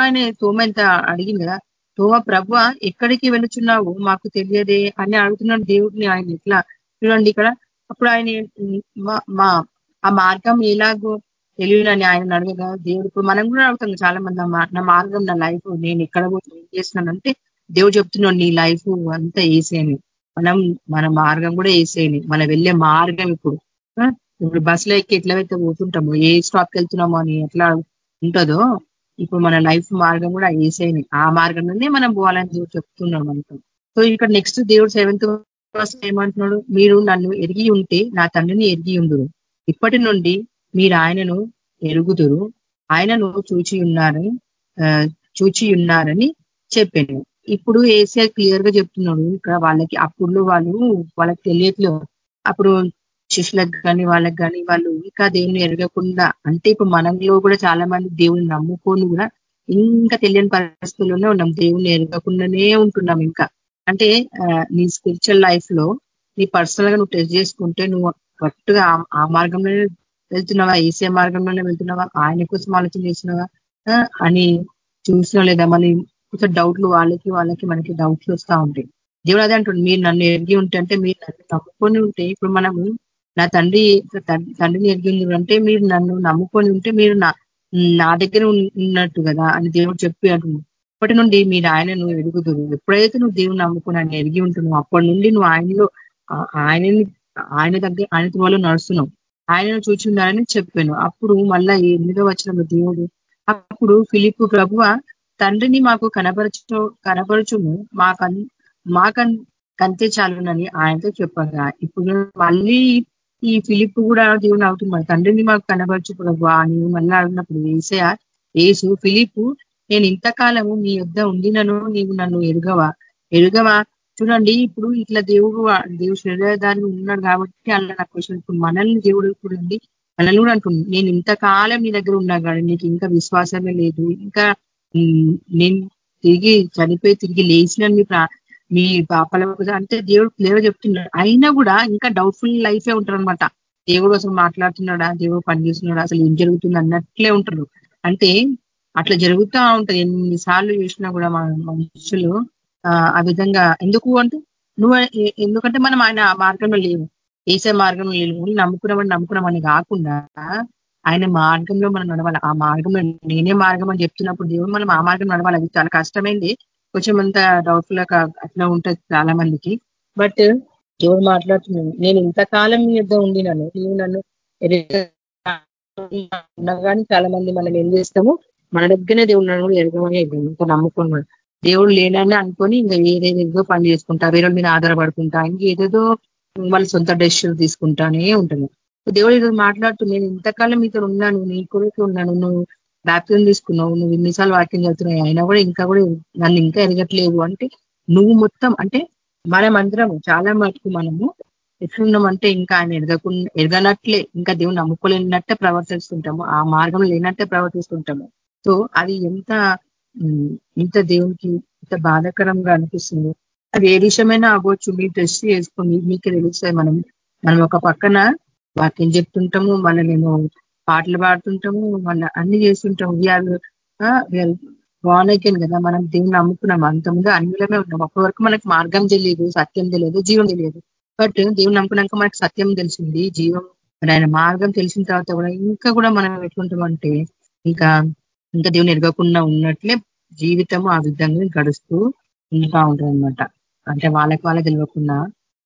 ఆయన తోమ ఎంత అడిగింది కదా? తోమ ప్రభు ఎక్కడికి వెళుచున్నావు మాకు తెలియదే అని అడుగుతున్నాడు దేవుడిని ఆయన ఎట్లా? చూడండి ఇక్కడ. అప్పుడు ఆయన మా ఆ మార్గం ఎలాగో తెలియనని ఆయన అడగగా దేవుడు ఇప్పుడు మనం కూడా అడుగుతాం చాలా మంది నా మార్గం నా లైఫ్ నేను ఎక్కడ పోతే ఏం చేస్తున్నానంటే దేవుడు చెప్తున్నాడు నీ లైఫ్ అంతా వేసేయని మనం మన మార్గం కూడా వేసేయని మనం వెళ్ళే మార్గం ఇప్పుడు. ఇప్పుడు బస్సులో ఎక్కి ఎట్లవైతే పోతుంటామో ఏ స్టాప్కి వెళ్తున్నామో అని ఎట్లా ఉంటుందో ఇప్పుడు మన లైఫ్ మార్గం కూడా వేసేయని ఆ మార్గం నుండి మనం పోవాలని చెప్తున్నాం మనకు సో ఇక్కడ నెక్స్ట్ దేవుడు సెవెంత్ ఏమంటున్నాడు? మీరు నన్ను ఎరిగి ఉంటే నా తండ్రిని ఎరిగి ఉండురు. ఇప్పటి నుండి మీరు ఆయనను ఎరుగుదురు. ఆయనను చూచి ఉన్నారని చూచి ఉన్నారని చెప్పాను. ఇప్పుడు ఏసీఆర్ క్లియర్గా చెప్తున్నాడు. ఇక్కడ వాళ్ళకి అప్పుడు వాళ్ళు వాళ్ళకి తెలియట్లేదు. అప్పుడు శిష్యులకు కానీ వాళ్ళకి కానీ వాళ్ళు ఇంకా దేవుని ఎరగకుండా అంటే ఇప్పుడు మనలో కూడా చాలా మంది దేవుని నమ్ముకొని కూడా ఇంకా తెలియని పరిస్థితుల్లోనే ఉన్నాం. దేవుని ఎరగకుండానే ఉంటున్నాం ఇంకా. అంటే నీ స్పిరిచువల్ లైఫ్లో నీ పర్సనల్గా నువ్వు టెస్ట్ చేసుకుంటే నువ్వు కరెక్ట్గా ఆ మార్గంలోనే వెళ్తున్నావా? ఏసే మార్గంలోనే వెళ్తున్నావా? ఆయన కోసం ఆలోచన చేసినావా అని చూసినా లేదా మళ్ళీ కొంచెం డౌట్లు వాళ్ళకి వాళ్ళకి మనకి డౌట్లు వస్తూ ఉంటాయి. దేవుడు అదే అంటుంది మీరు నన్ను ఎరిగి ఉంటే అంటే మీరు నన్ను నమ్ముకొని ఉంటే ఇప్పుడు మనము నా తండ్రి తండ్రిని ఎరిగింది అంటే మీరు నన్ను నమ్ముకొని ఉంటే మీరు నా దగ్గర ఉన్నట్టు కదా అని దేవుడు చెప్పి అంటున్నాడు. అప్పటి నుండి మీరు నువ్వు ఎరుగుదురు? ఎప్పుడైతే నువ్వు దేవుని నమ్ముకుని ఆయన ఎరిగి ఉంటున్నావు అప్పటి నుండి నువ్వు ఆయనలో ఆయనని ఆయన దగ్గర ఆయన వాళ్ళు నడుస్తున్నావు. ఆయనను చూచున్నారని చెప్పాను. అప్పుడు మళ్ళా ఎనిమిదో వచ్చిన దేవుడు అప్పుడు ఫిలిప్ ప్రభువ తండ్రిని మాకు కనపరచు కనపరచును మాకన్ మాకన్ కంతే చాలునని ఆయనతో చెప్పగా ఇప్పుడు మళ్ళీ ఈ ఫిలిప్ కూడా దేవుని అవుతున్నాడు తండ్రిని మాకు కనపరచు ప్రభు అని మళ్ళీ అడిగినప్పుడు ఏసయ ఏసు ఫిలిప్ నేను ఇంతకాలము నీ యొద్ ఉండినను నీవు నన్ను ఎరుగవా? ఎరుగవా? చూడండి ఇప్పుడు ఇట్లా దేవుడు దేవుడు శరీరదాన్ని ఉన్నాడు కాబట్టి అలా నాకు క్వశ్చన్ ఇప్పుడు మనల్ని దేవుడు చూడండి మనల్ని కూడా అంటుంది నేను ఇంతకాలం నీ దగ్గర ఉన్నా కానీ నీకు ఇంకా విశ్వాసమే లేదు. ఇంకా నేను తిరిగి చనిపోయి తిరిగి లేచిన మీ మీ పాపల అంటే దేవుడు క్లియర్ చెప్తున్నాడు. అయినా కూడా ఇంకా డౌట్ఫుల్ లైఫే ఉంటారు అనమాట దేవుడు అసలు మాట్లాడుతున్నాడా? దేవుడు పనిచేస్తున్నాడా అసలు ఏం జరుగుతుంది? అన్నట్లే ఉంటారు. అంటే అట్లా జరుగుతూ ఉంటది. ఎన్నిసార్లు చూసినా కూడా మన మనుషులు ఆ విధంగా ఎందుకు అంటే నువ్వు ఎందుకంటే మనం ఆయన మార్గంలో లేవు ఏసే మార్గంలో లేవు నమ్ముకున్నామని నమ్ముకున్నామని కాకుండా ఆయన మార్గంలో మనం నడవాలి. ఆ మార్గంలో నేనే మార్గం అని చెప్తున్నప్పుడు దేవుడు మనం ఆ మార్గం నడవాలి. అది చాలా కష్టమైంది. కొంచెం అంత డౌట్ఫుల్ అట్లా ఉంటుంది చాలా మందికి. బట్ దేవుడు మాట్లాడుతున్నాను నేను ఇంతకాలం యుద్ధం ఉండినాను. నీవు నన్ను కానీ చాలా మంది మనం ఏం చేస్తాము? మన దగ్గరనే దేవుడు కూడా ఎరగమయ్యే ఇంకా నమ్ముకున్నాడు దేవుడు లేడని అనుకొని ఇంకా ఏదేదో పని చేసుకుంటా వేరే మీద ఆధారపడుకుంటా ఇంకేదేదో వాళ్ళ సొంత డెసిషన్ తీసుకుంటానే ఉంటాను దేవుడు ఈరోజు మాట్లాడుతూ నేను ఇంతకాలం మీతో ఉన్నాను నీ కొరకు ఉన్నాను నువ్వు బ్యాప్తిని తీసుకున్నావు నువ్వు ఇన్నిసార్లు వాక్యం చదువుతున్నావు అయినా కూడా ఇంకా కూడా నన్ను ఇంకా ఎరగట్లేవు అంటే నువ్వు మొత్తం అంటే మనమందరం చాలా మటుకు మనము ఎట్లున్నామంటే ఇంకా ఆయన ఎరగకుండా ఎరగనట్లే ఇంకా దేవుని నమ్ముకోలేనట్టే ప్రవర్తిస్తుంటాము. ఆ మార్గం లేనట్టే ప్రవర్తిస్తుంటాము. సో అది ఎంత ఇంత దేవునికి ఇంత బాధాకరంగా అనిపిస్తుంది. అది ఏ విషయమైనా అవ్వచ్చు మీరు టెస్ట్ వేసుకొని మీకు తెలుస్తాయి మనం మనం ఒక పక్కన వాక్యం చెప్తుంటాము మనమేమో పాటలు పాడుతుంటాము మళ్ళీ అన్ని చేస్తుంటాము. వీఆర్ బాగున్నాయికేను కదా మనం దేవుని నమ్ముకున్నాం అంతముగా అన్నిలమే ఉన్నాం అప్పటి వరకు మనకు మార్గం తెలియదు సత్యం తెలియదు జీవం తెలియదు. బట్ దేవుని నమ్ముకున్నాక మనకు సత్యం తెలిసింది జీవం ఆయన మార్గం తెలిసిన తర్వాత కూడా ఇంకా కూడా మనం ఎట్లుంటామంటే ఇంకా ఇంకా దేవుని ఎరగకుండా ఉన్నట్లే జీవితం ఆ విధంగా గడుస్తూ ఉంటా ఉంటుంది అంటే వాళ్ళకి వాళ్ళకి తెలియకుండా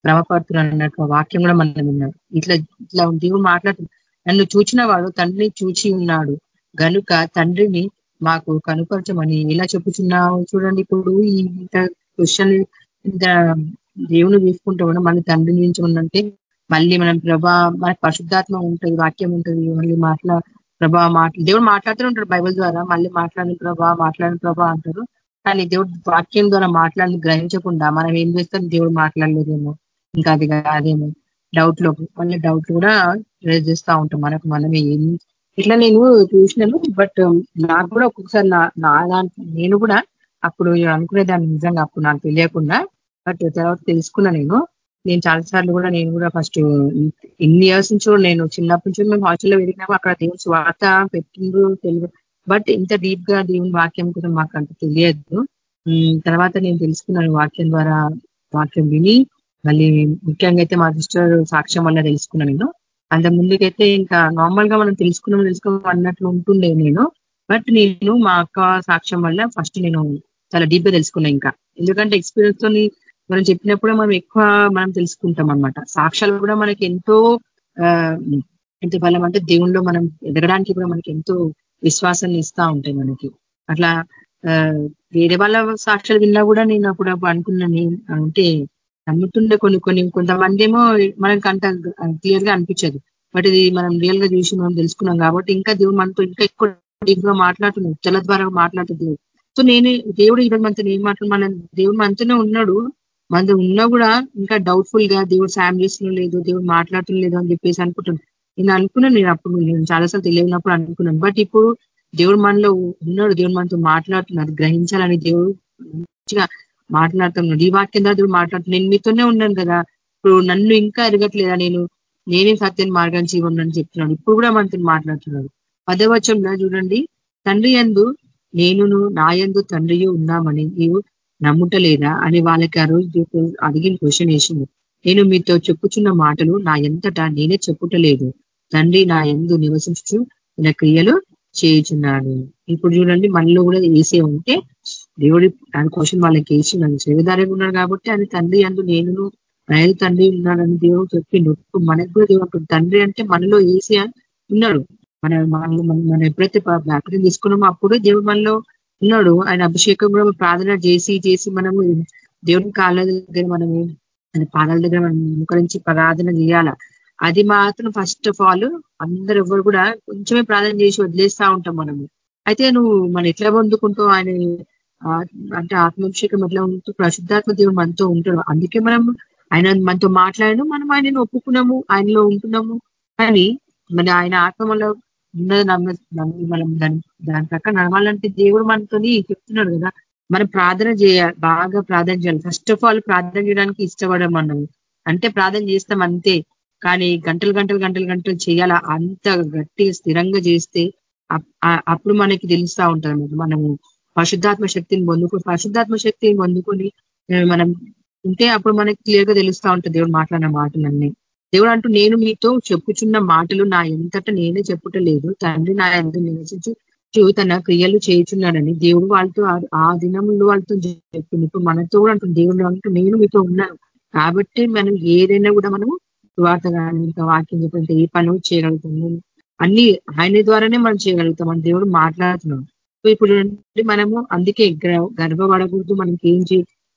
భ్రమపడుతున్నాడు అన్నట్టు వాక్యం కూడా మనం విన్నాడు. ఇట్లా ఇట్లా దేవుడు మాట్లాడుతున్నాడు నన్ను చూచిన వాడు తండ్రిని చూచి ఉన్నాడు. గనుక తండ్రిని మాకు కనుపరచమని ఎలా చెప్పుచున్నావు చూడండి ఇప్పుడు ఇంత క్వశ్చన్ ఇంత దేవుని తీసుకుంటా కూడా మళ్ళీ తండ్రి నుంచి ఉందంటే మళ్ళీ మనం ప్రభా మన పరిశుద్ధాత్మ ఉంటుంది వాక్యం ఉంటుంది మళ్ళీ మాట్లా ప్రభా మాట్లా దేవుడు మాట్లాడుతూ ఉంటాడు బైబిల్ ద్వారా. మళ్ళీ మాట్లాడిన ప్రభా మాట్లాడిన ప్రభా అంటారు. కానీ దేవుడు వాక్యం ద్వారా మాట్లాడి గ్రహించకుండా మనం ఏం చేస్తాం? దేవుడు మాట్లాడలేదేమో. ఇంకా అది కాదేమో. డౌట్లో మళ్ళీ డౌట్ కూడా రేజ్ చేస్తూ ఉంటాం. మనకు మనమే ఏం ఇట్లా నేను చూసినాను బట్ నాకు కూడా ఒక్కొక్కసారి నా నేను కూడా అప్పుడు అనుకునేదాన్ని నిజంగా అప్పుడు నాకు తెలియకుండా బట్ తర్వాత తెలుసుకున్నా నేను. నేను చాలాసార్లు కూడా నేను కూడా ఫస్ట్ ఇన్ని ఇయర్స్ నుంచి కూడా నేను చిన్నప్పటి నుంచి మేము హాస్టల్లో వెళ్ళినాము. అక్కడ దేవుని స్వార్థ పెట్టిండ్రు తెలుగు బట్ ఇంత డీప్గా దేవుని వాక్యం కూడా మాకు అంత తెలియదు. తర్వాత నేను తెలుసుకున్నాను వాక్యం ద్వారా వాక్యం విని మళ్ళీ ముఖ్యంగా అయితే మా సిస్టర్ సాక్ష్యం వల్ల తెలుసుకున్నాను నేను. అంత ముందుకైతే ఇంకా నార్మల్గా మనం తెలుసుకున్నాం తెలుసుకోవడం అన్నట్లు ఉంటుండే నేను. బట్ నేను మా అక్క సాక్ష్యం వల్ల ఫస్ట్ నేను చాలా డీప్గా తెలుసుకున్నా ఇంకా. ఎందుకంటే ఎక్స్పీరియన్స్ తోని మనం చెప్పినప్పుడే మనం ఎక్కువ మనం తెలుసుకుంటాం అనమాట సాక్ష్యాలు కూడా మనకి ఎంతో ఎంత బలం అంటే దేవుణ్ణిలో మనం ఎదగడానికి కూడా మనకి ఎంతో విశ్వాసాన్ని ఇస్తా ఉంటాయి మనకి. అట్లా వేరే వాళ్ళ సాక్ష్యాలు విన్నా కూడా నేను అప్పుడు అనుకున్నాను అంటే నమ్ముతుండే కొన్ని కొన్ని కొంతమంది ఏమో మనకి అంత క్లియర్గా అనిపించదు. బట్ ఇది మనం రియల్గా చూసి మనం తెలుసుకున్నాం కాబట్టి ఇంకా దేవుడు మనతో ఇంకా ఎక్కువ డీప్గా మాట్లాడుతున్నాం తెల ద్వారా మాట్లాడుతుంది సో నేను దేవుడు ఈరోజు మనతో ఏం మాట్లాడు మన దేవుడు మనతోనే ఉన్నాడు. మనది ఉన్నా కూడా ఇంకా డౌట్ఫుల్గా దేవుడు సాయం చేస్తున్న లేదు దేవుడు మాట్లాడటం లేదు అని చెప్పేసి అనుకుంటున్నాను. నేను అనుకున్నాను నేను అప్పుడు నేను చాలాసార్లు తెలియనప్పుడు అనుకున్నాను. బట్ ఇప్పుడు దేవుడు మనలో ఉన్నాడు దేవుడు మనతో మాట్లాడుతున్నారు గ్రహించాలని దేవుడు మంచిగా మాట్లాడుతున్నాడు ఈ వాక్యం ద్వారా దేవుడు మాట్లాడుతున్నాడు. నేను మీతోనే ఉన్నాను కదా ఇప్పుడు నన్ను ఇంకా ఎరగట్లేదా? నేను నేనే సత్యం మార్గాన్ని చేయమని చెప్తున్నాడు. ఇప్పుడు కూడా మనతో మాట్లాడుతున్నాడు. పదవచంలో చూడండి తండ్రి ఎందు నేనును నాయందు తండ్రియు ఉన్నామని నీవు నమ్ముటలేదా? అని వాళ్ళకి ఆ రోజు అడిగిన క్వశ్చన్ వేసింది. నేను మీతో చెప్పుచున్న మాటలు నా ఎంతటా నేనే చెప్పుటలేదు. తండ్రి నా ఎందు నివసించు నా క్రియలు చేయుచున్నాడు. ఇప్పుడు చూడండి మనలో కూడా వేసే ఉంటే దేవుడి ఆయన క్వశ్చన్ వాళ్ళకి వేసి నన్ను సేవదారిగా ఉన్నాడు కాబట్టి ఆయన తండ్రి అందు నేను ఆయన తండ్రి ఉన్నాడని దేవుడు చెప్పిండు మనకు కూడా దేవుడు తండ్రి అంటే మనలో ఏసీ ఉన్నాడు. మన మనం ఎప్పుడైతే బ్యాప్టిజం తీసుకున్నామో అప్పుడే దేవుడు మనలో ఉన్నాడు. ఆయన అభిషేకం కూడా ప్రార్థన చేసి చేసి మనము దేవుని కాళ్ళ దగ్గర మనము ఆయన పాదాల దగ్గర మనం అనుకరించి ప్రార్థన చేయాల? అది మాత్రం ఫస్ట్ ఆఫ్ ఆల్ అందరు ఎవరు కూడా కొంచెమే ప్రార్థన చేసి వదిలేస్తా ఉంటాం మనము. అయితే నువ్వు మన ఎట్లా పొందుకుంటావు? ఆయన అంటే ఆత్మాభిషేకం ఎట్లా ఉంటూ ప్రశుద్ధాత్మ దేవుడు మనతో ఉంటాడు. అందుకే మనం ఆయన మనతో మాట్లాడను మనం ఆయనను ఒప్పుకున్నాము ఆయనలో ఉంటున్నాము. కానీ మన ఆయన ఆత్మలో ఉన్నది నమ్మ మనం దాని దాని ప్రకారం నడవాలంటే దేవుడు మనతో చెప్తున్నాడు కదా. మనం ప్రార్థన చేయాలి బాగా ప్రార్థన చేయాలి. ఫస్ట్ ఆఫ్ ఆల్ ప్రార్థన చేయడానికి ఇష్టపడడం మనం అంటే ప్రార్థన చేస్తాం అంతే. కానీ గంటలు గంటలు గంటలు గంటలు చేయాలా? అంత గట్టిగా స్థిరంగా చేస్తే అప్పుడు మనకి తెలుస్తా ఉంటుంది మనము పరిశుద్ధాత్మ శక్తిని పొందుకొని పరిశుద్ధాత్మ శక్తిని పొందుకొని మనం ఉంటే అప్పుడు మనకి క్లియర్గా తెలుస్తా ఉంటుంది దేవుడు మాట్లాడిన మాటలన్నీ. దేవుడు అంటూ నేను మీతో చెప్పుచున్న మాటలు నా ఎంతట నేనే చెప్పుటలేదు. తండ్రి నా ఎంత నివసించు తన క్రియలు చేయుచున్నాడని దేవుడు వాళ్ళతో ఆ దినంలో వాళ్ళతో చెప్పింది ఇప్పుడు మనతో కూడా అంటుంది దేవుడు అంటూ నేను మీతో ఉన్నాను. కాబట్టి మనం ఏదైనా కూడా మనము వార్త కానీ ఇంకా వాక్యం చెప్పంటే ఏ పని చేయగలుగుతాము. అన్ని ఆయన ద్వారానే మనం చేయగలుగుతాం అని దేవుడు మాట్లాడుతున్నాం ఇప్పుడు మనము అందుకే గర్వపడకూడదు మనకి ఏం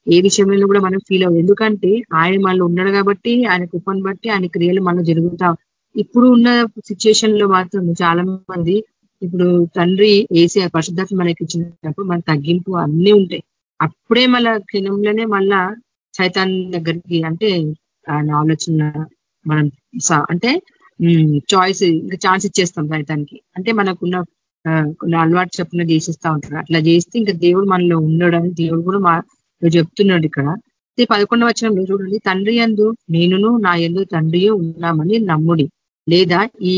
ఏ విషయంలో కూడా మనం ఫీల్ అవ్వదు. ఎందుకంటే ఆయన మనలో ఉన్నాడు కాబట్టి ఆయన కృపను బట్టి ఆయన క్రియలు మనం జరుగుతాం ఇప్పుడు ఉన్న సిచ్యువేషన్లో మాత్రం చాలా మంది ఇప్పుడు తండ్రి వేసే పరిశుద్ధాత్మ మనకి ఇచ్చినప్పుడు మన తగ్గింపు అన్నీ ఉంటాయి. అప్పుడే మళ్ళా క్షణంలోనే మళ్ళా సైతాన్ దగ్గరికి అంటే ఆయన ఆలోచన మనం అంటే చాయిస్ ఇంకా ఛాన్స్ ఇచ్చేస్తాం సైతానికి. అంటే మనకున్న కొన్ని అలవాటు చెప్పిన చేసేస్తా ఉంటారు. అట్లా చేస్తే ఇంకా దేవుడు మనలో ఉండడం దేవుడు కూడా చెప్తున్నాడు ఇక్కడ. పదకొండవ వచనంలో చూడండి. తండ్రి ఎందు నేనును నా ఎందు తండ్రియో ఉన్నామని నమ్ముడి. లేదా ఈ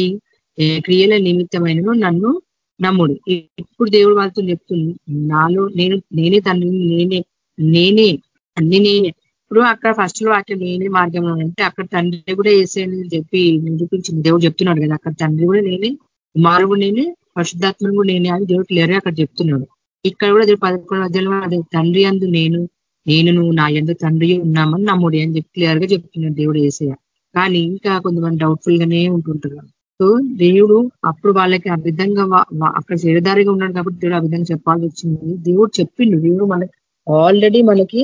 క్రియల నిమిత్తమైన నన్ను నమ్ముడు. ఇప్పుడు దేవుడు వాళ్ళతో చెప్తుంది నాలో నేను నేనే తండ్రిని నేనే నేనే అన్ని నేనే. ఇప్పుడు అక్కడ ఫస్ట్లో వాక్యం నేనే మార్గంలో అంటే అక్కడ తండ్రి కూడా వేసేయని చెప్పి నిరూపించింది. దేవుడు చెప్తున్నాడు కదా అక్కడ తండ్రి కూడా నేనే కుమారుడు నేనే పరిశుద్ధాత్మను కూడా నేనే అని దేవుడు క్లియర్గా అక్కడ చెప్తున్నాడు. ఇక్కడ కూడా పదకొండు అధ్యాయంలో తండ్రి అందు నేను నేను నువ్వు నా ఎందు తండ్రి ఉన్నామని నమ్ముడి అని చెప్పి క్లియర్గా చెప్తున్నాడు దేవుడు ఏసయ్య. కానీ ఇంకా కొంతమంది డౌట్ఫుల్ గానే ఉంటుంటారు. సో దేవుడు అప్పుడు వాళ్ళకి ఆ విధంగా అక్కడ చేరదారిగా ఉన్నాడు కాబట్టి దేవుడు ఆ విధంగా చెప్పాల్సి వచ్చింది. దేవుడు చెప్పిండు దేవుడు మనకి ఆల్రెడీ మనకి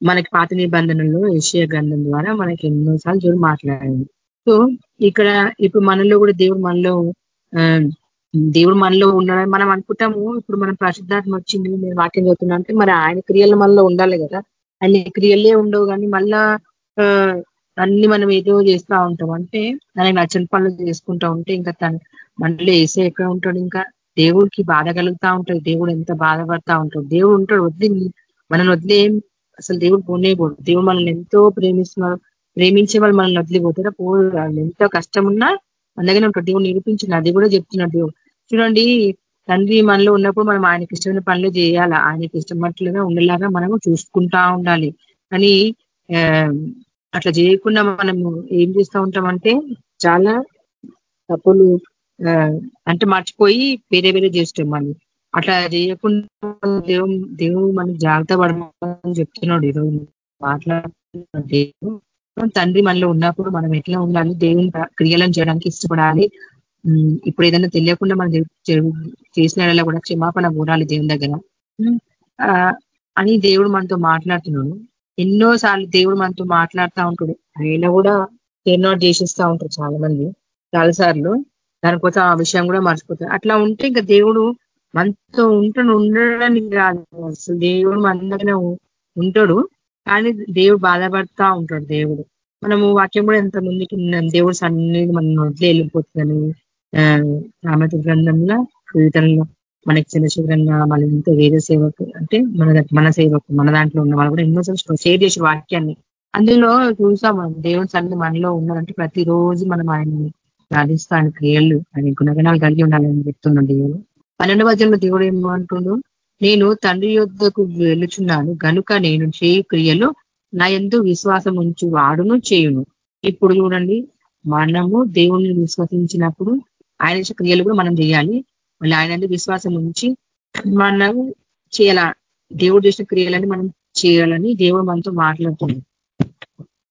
మనకి పాత నిబంధనలు ఏషియా గ్రంథం ద్వారా మనకి ఎన్నోసార్లు దేవుడు మాట్లాడింది సో ఇక్కడ ఇప్పుడు మనలో కూడా దేవుడు మనలో దేవుడు మనలో ఉన్నాడని మనం అనుకుంటాము. ఇప్పుడు మనం ప్రసిద్ధాత్మ వచ్చింది నేను వాక్యం చదువుతున్నా అంటే మరి ఆయన క్రియలు మనలో ఉండాలి కదా. ఆయన క్రియలే ఉండవు కానీ మళ్ళా అన్ని మనం ఏదో చేస్తూ ఉంటాం. అంటే ఆయన నచ్చని పనులు చేసుకుంటా ఉంటే ఇంకా తను మనలో వేసే ఎక్కడ ఉంటాడు ఇంకా? దేవుడికి బాధ కలుగుతూ ఉంటాడు దేవుడు ఎంత బాధపడతా ఉంటాడు. దేవుడు ఉంటాడు వద్దు మనల్ని వదిలేం అసలు దేవుడు పోనే పోడు దేవుడు మనల్ని ఎంతో ప్రేమిస్తున్నారు ప్రేమించే వాళ్ళు మనల్ని వదిలిపోతారా. పోదు ఎంతో కష్టం ఉన్నా అందుకనే ఉంటాడు దేవుడు నిరూపించిన అది కూడా చెప్తున్నాడు దేవుడు. చూడండి తండ్రి మనలో ఉన్నప్పుడు మనం ఆయనకి ఇష్టమైన పనులు చేయాలా? ఆయనకి ఇష్టమట్లుగా ఉండేలాగా మనము చూసుకుంటా ఉండాలి. కానీ అట్లా చేయకుండా మనము ఏం చేస్తూ ఉంటామంటే చాలా తప్పులు అంటే మర్చిపోయి వేరే వేరే చేస్తాం మనం. అట్లా చేయకుండా దేవుడు దేవుడు మనకి జాగ్రత్త పడమని చెప్తున్నాడు ఈరోజు. మాట్లాడుతున్నాడు తండ్రి మనలో ఉన్నప్పుడు మనం ఎట్లా ఉండాలి? దేవుని క్రియలను చేయడానికి ఇష్టపడాలి. ఇప్పుడు ఏదైనా తెలియకుండా మనం చేసిన కూడా క్షమాపణ కూడాలి దేవుని దగ్గర. అని దేవుడు మనతో మాట్లాడుతున్నాడు. ఎన్నో సార్లు దేవుడు మనతో మాట్లాడుతూ ఉంటాడు. అయినా కూడా టెర్నౌట్ చేసిస్తూ ఉంటారు చాలా మంది చాలా సార్లు దానికోసం ఆ విషయం కూడా మర్చిపోతారు. అట్లా ఉంటే ఇంకా దేవుడు మనతో ఉంటాడు ఉండడానికి కాదు అసలు దేవుడు మన దగ్గర ఉంటాడు. కానీ దేవుడు బాధపడతా ఉంటాడు దేవుడు. మనము వాక్యం కూడా ఎంత ముందుకి దేవుడు సన్నిధి మనం నోట్లో వెళ్ళిపోతుందని సామెత గ్రంథంలో కవితల్లో మనకి చంద్రశేఖరంగా మళ్ళీ ఎంతో వేరే సేవకు అంటే మన మన సేవకు మన దాంట్లో ఉన్న వాళ్ళు కూడా ఎన్నోసార్లు షేర్ చేసే వాక్యాన్ని. అందులో చూసాం మనం దేవుని సన్నిధి మనలో ఉన్నారంటే ప్రతిరోజు మనం ఆయన్ని ప్రార్థిస్తాను క్రియలు ఆయన గుణగణాలు కలిగి ఉండాలని చెప్తున్నాడు దేవుడు. పన్నెండు వచనంలో దేవుడు ఏమంటుండు? నేను తండ్రి యుద్ధకు వెళ్ళుచున్నాను. గనుక నేను చేయు క్రియలు నా ఎందు విశ్వాసం ఉంచు వాడును చేయును. ఇప్పుడు చూడండి మనము దేవుణ్ణి విశ్వసించినప్పుడు ఆయన క్రియలు కూడా మనం చేయాలి. మళ్ళీ ఆయన విశ్వాసం ఉంచి మనం చేయాల? దేవుడు చేసిన క్రియలని మనం చేయాలని దేవుడు మనతో మాట్లాడుతుంది